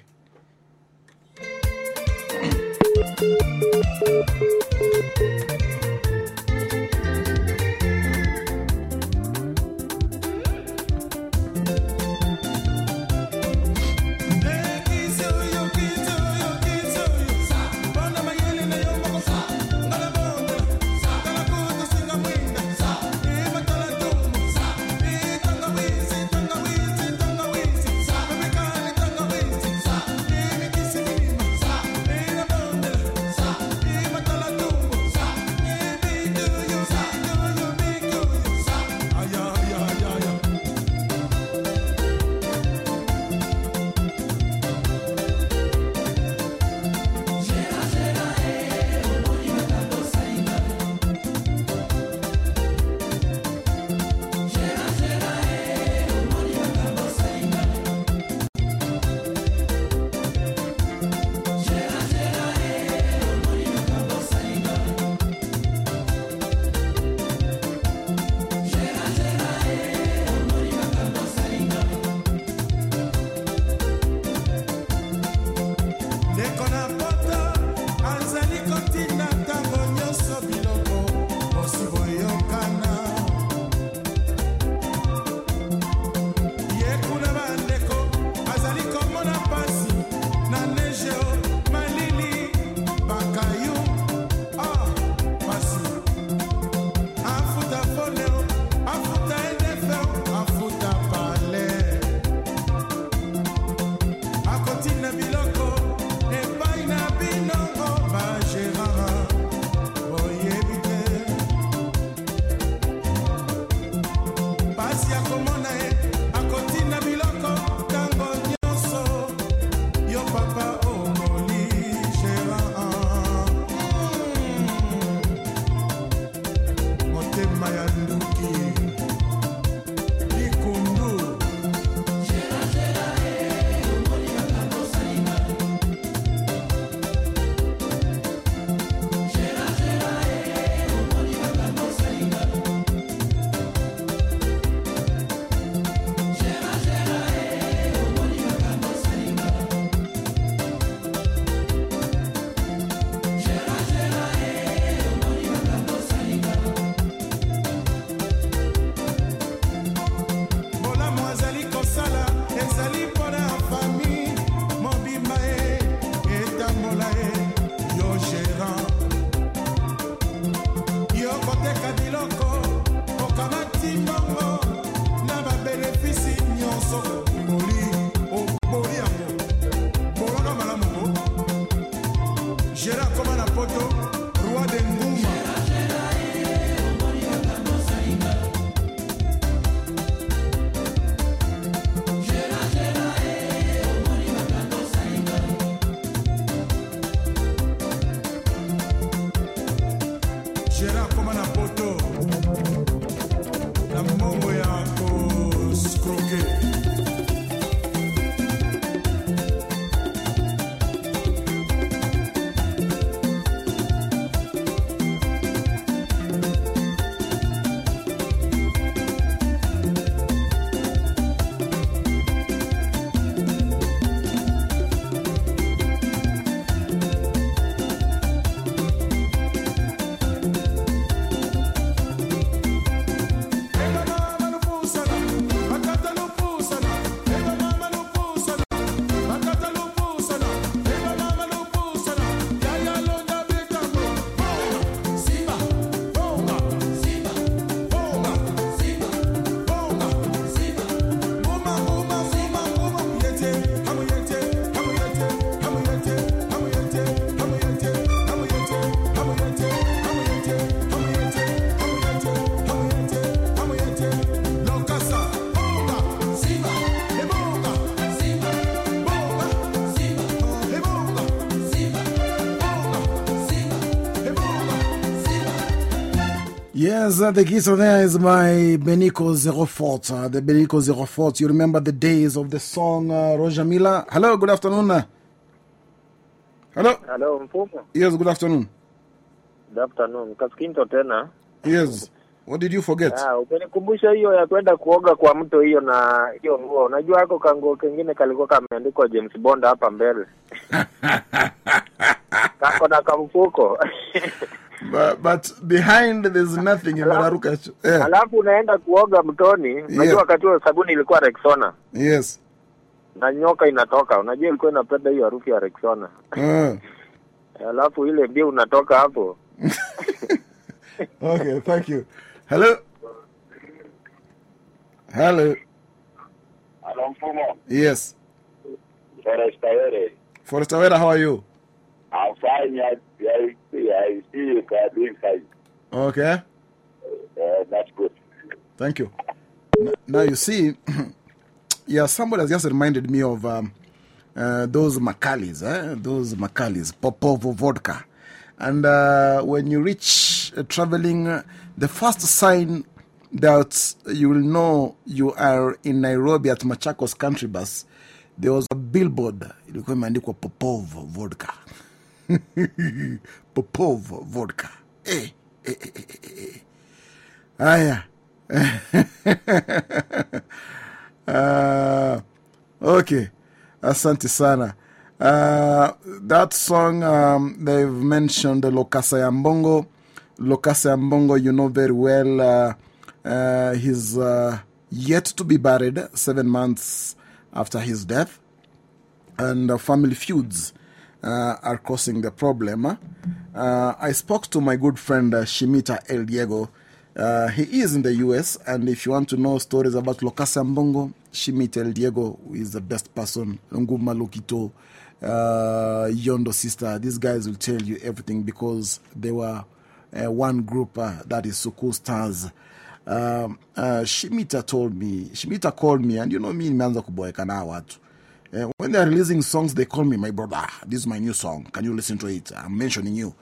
Yes, kiso the guitar there is my Benico 04. Uh, the Benico 04. You remember the days of the song uh, Roger Miller? Hello, good afternoon. Hello? Hello, Mfumo. Yes, good afternoon. Good afternoon. Kaskinto tena. Yes. What did you forget? Ah, umenikumbusha hiyo ya kwenda kuoga kwa mto hiyo na hiyo nguo. Unajua hako kanguo kengine kalikuwa kameandikwa James Bond hapa mbele. [laughs] Kako na kamfuko. [laughs] But, but behind there's nothing imeraruka. Yeah. Alafu unaenda kuoga mtoni. Unajua Yeah. wakati huo sabuni ilikuwa Rexona Yes. na nyoka inatoka. Unajua ilikuwa inapenda hiyo harufu ya Rexona. Uh, [laughs] Alafu ile mbio unatoka hapo. [laughs] okay, thank you. Hello? Hello? Hello, Mfumo. Yes. Forest Awere. Forrest Awera, how are you? Fine. Okay. Uh, that's good. Thank you. Now you see, [clears throat] yeah, somebody has just reminded me of um, uh, those Makalis, eh? those Makalis, Popov vodka. And uh, when you reach uh, traveling, uh, the first sign that you will know you are in Nairobi at Machakos Country Bus, there was a billboard, ilikuwa imeandikwa Popov vodka. [laughs] Popov vodka. Eh, eh, eh, eh, eh, eh. Haya. uh, [laughs] okay. Asante sana. Uh, that song, um, they've mentioned Lokassa ya Mbongo. Lokasa Yambongo, you know very well. Uh, uh, he's uh, yet to be buried seven months after his death. And uh, family feuds are causing the problem. Uh, I spoke to my good friend uh, Shimita El Diego. Uh, he is in the US, and if you want to know stories about Lokassa Mbongo, Shimita El Diego is the best person. Ngouma Lokito, uh, Yondo Sister, these guys will tell you everything because they were uh, one group uh, that is Soukous Stars. Um, uh, Shimita told me, Shimita called me, and you know me, nimeanza kuboeka na hawa watu. Uh, when they are releasing songs, they call me, my brother, this is my new song. Can you listen to it? I'm mentioning you.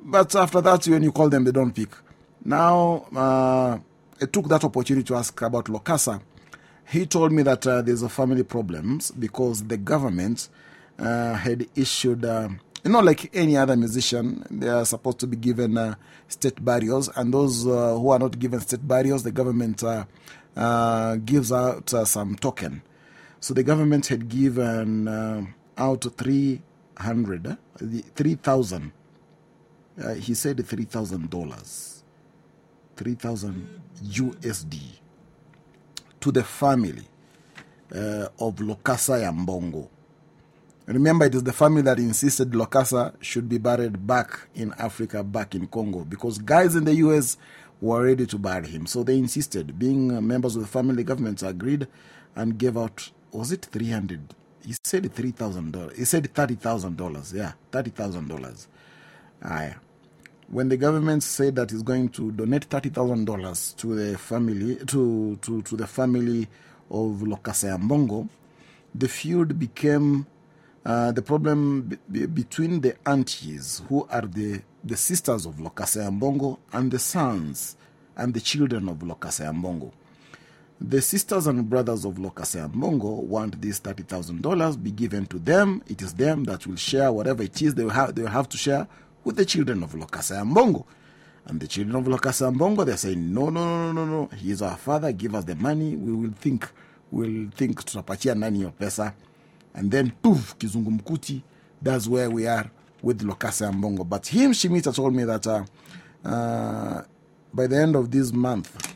But after that, when you call them, they don't pick. Now, uh, I took that opportunity to ask about Lokassa. He told me that uh, there's a family problems because the government uh, had issued, uh, you know, like any other musician, they are supposed to be given state barriers, and those who are not given state barriers, the government gives out some token. So the government had given uh, out 300, uh, 3,000. Uh, he said $3,000. 3,000 USD to the family uh, of Lokassa ya Mbongo. Remember, it is the family that insisted Lokassa should be buried back in Africa, back in Congo, because guys in the US were ready to bury him. So they insisted. Being uh, members of the family, government agreed, and gave out, was it 300? He said $3,000. He said $30,000. Yeah, $30,000. Aye. When the government said that it's going to donate $30,000 to the family, to, to, to the family of Lokassa ya Mbongo, the feud became uh, the problem be- be- between the aunties, who are the, the sisters of Lokassa ya Mbongo, and the sons and the children of Lokassa ya Mbongo. The sisters and brothers of Lokassa ya Mbongo want this $30,000 be given to them. It is them that will share whatever it is they will have, they will have to share with the children of Lokassa ya Mbongo. And the children of Lokassa ya Mbongo, they're saying, no, no, no, no, no. He is our father. Give us the money. We will think, we'll think tutapatia nani hiyo pesa. And then, poof, Kizungumkuti, that's where we are with Lokassa ya Mbongo. But him, Shimita, told me that uh, uh, by the end of this month,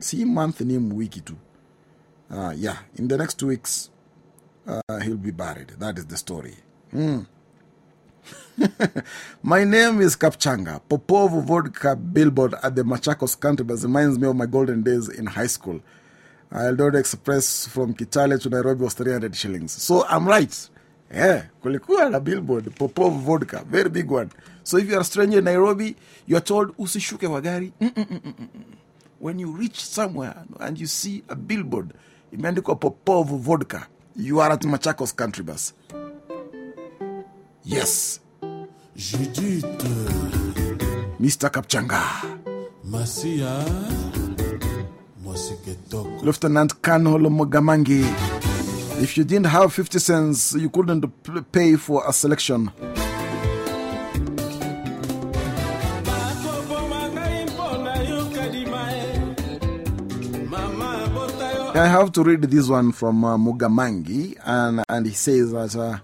see month ni wiki tu. Uh, yeah, in the next two weeks, uh, he'll be buried. That is the story. Hmm. [laughs] my name is Kapchanga. Popov vodka billboard at the Machakos country bus reminds me of my golden days in high school. Eldoret Express from Kitale to Nairobi was 300 shillings. So I'm right. Yeah, kulikuwa na billboard Popov vodka, very big one. So if you are a stranger in Nairobi, you are told usishuke wa gari. Mm, mm, mm, mm. When you reach somewhere and you see a billboard imeandikwa Popov vodka, you are at Machakos country bus. Yes. Judith. Mr. Kapchanga. Masia. Lieutenant Colonel Mugamangi. If you didn't have 50 cents, you couldn't pay for a selection. I have to read this one from uh, Mugamangi, and, and he says that uh,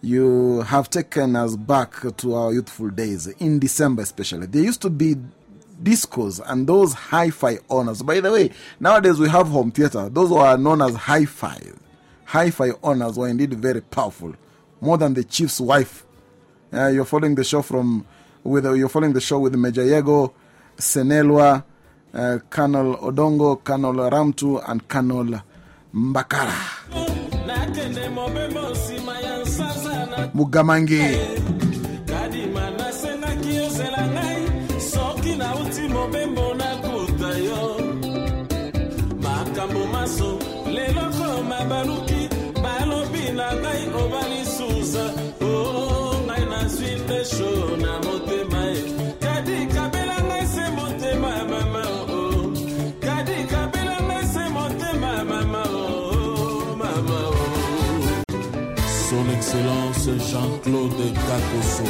you have taken us back to our youthful days, in December especially. There used to be discos and those hi fi honors. By the way, nowadays we have home theater. Those who are known as hi fi. Hi fi honors were indeed very powerful, more than the chief's wife. You're following the show from with you're following the show with Major Yego, Senelwa, uh, Colonel Odongo, Colonel Ramtu, and Colonel Mbakara. Mugamangi. Excellence Jean-Claude Kakoso.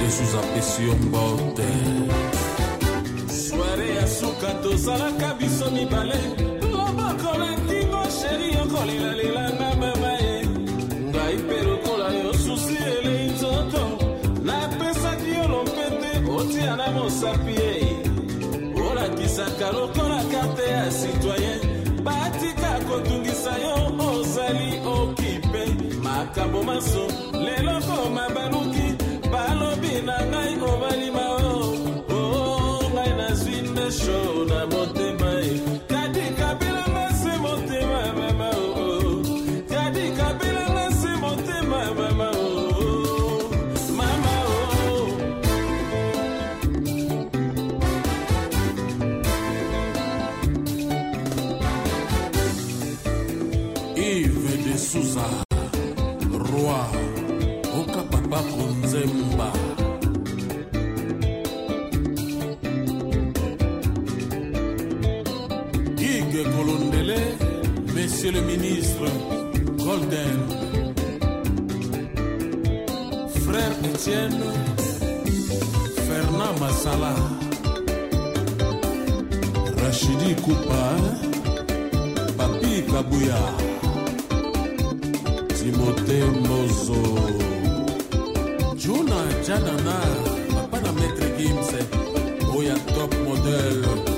De sous-appréciation Mbote. Soirée ya suka tozalaka biso mibale loboko na kingo sheri okolelalela mama ye ngai mpe lokola yo susi elei nzoto napesaki yo lompete otia na mosapi ye olakisaka lokola karte ya citoyen makambo maso lelo koma baluki balobi na ngai kobalima o oh, oh, ngai nazwi nde shor Monsieur le ministre, Golden. Frère Étienne, Fernand Massala, Rachidi Koupa, Papi Kabouya. Timothée Mozo Juna Janana Papa na Maître Gims Oya top model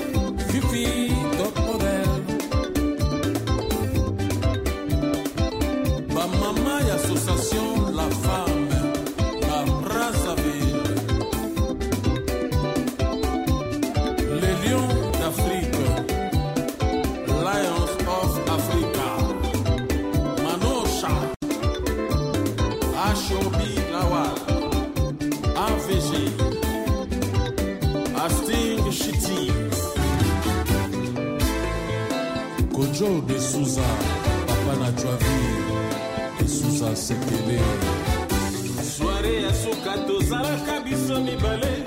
jojo de suza papa na joavi. De suza sekele. Soare ya suka tozalaka biso mibale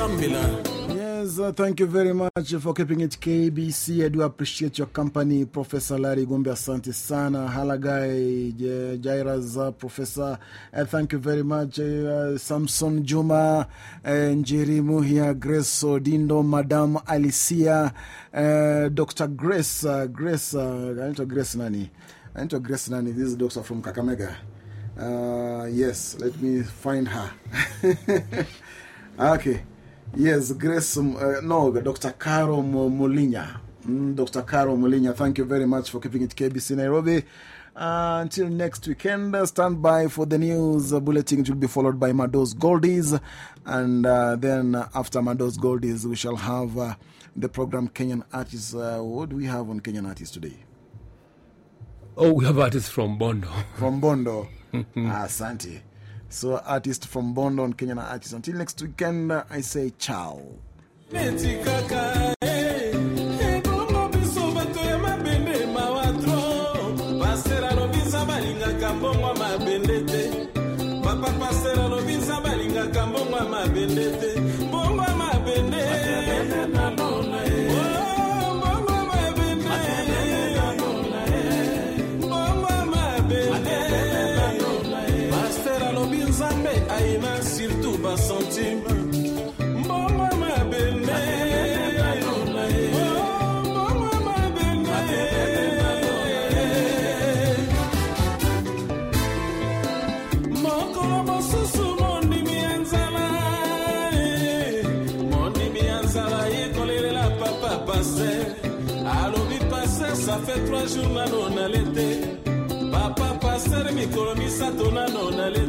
kosambela Yes, uh, thank you very much for keeping it KBC. I do appreciate your company, Professor Larry Gombe Sana, Halagai, J- Jairas, uh, Professor. Uh, thank you very much, Samson Juma, Njeri Muhia, Grace Odindo, Madam Alicia, Dr. Grace, Grace, I need Grace Nani. I need Grace Nani. This is doctor from Kakamega. Yes, let me find her. [laughs] okay. Yes, Grace, um, uh, no, Dr. Caro Mo- Molinya. Mm, Dr. Caro Molinya, thank you very much for keeping it KBC Nairobi. Uh, until next weekend, uh, stand by for the news uh, bulletin. It will be followed by Mado's Goldies. And uh, then after Mado's Goldies, we shall have uh, the program Kenyan Artists. Uh, what do we have on Kenyan Artists today? Oh, we have artists from Bondo. From Bondo. [laughs] ah, Santi. So, artist from Bondo on Kenyan Artists. Until next weekend, I say ciao. Misato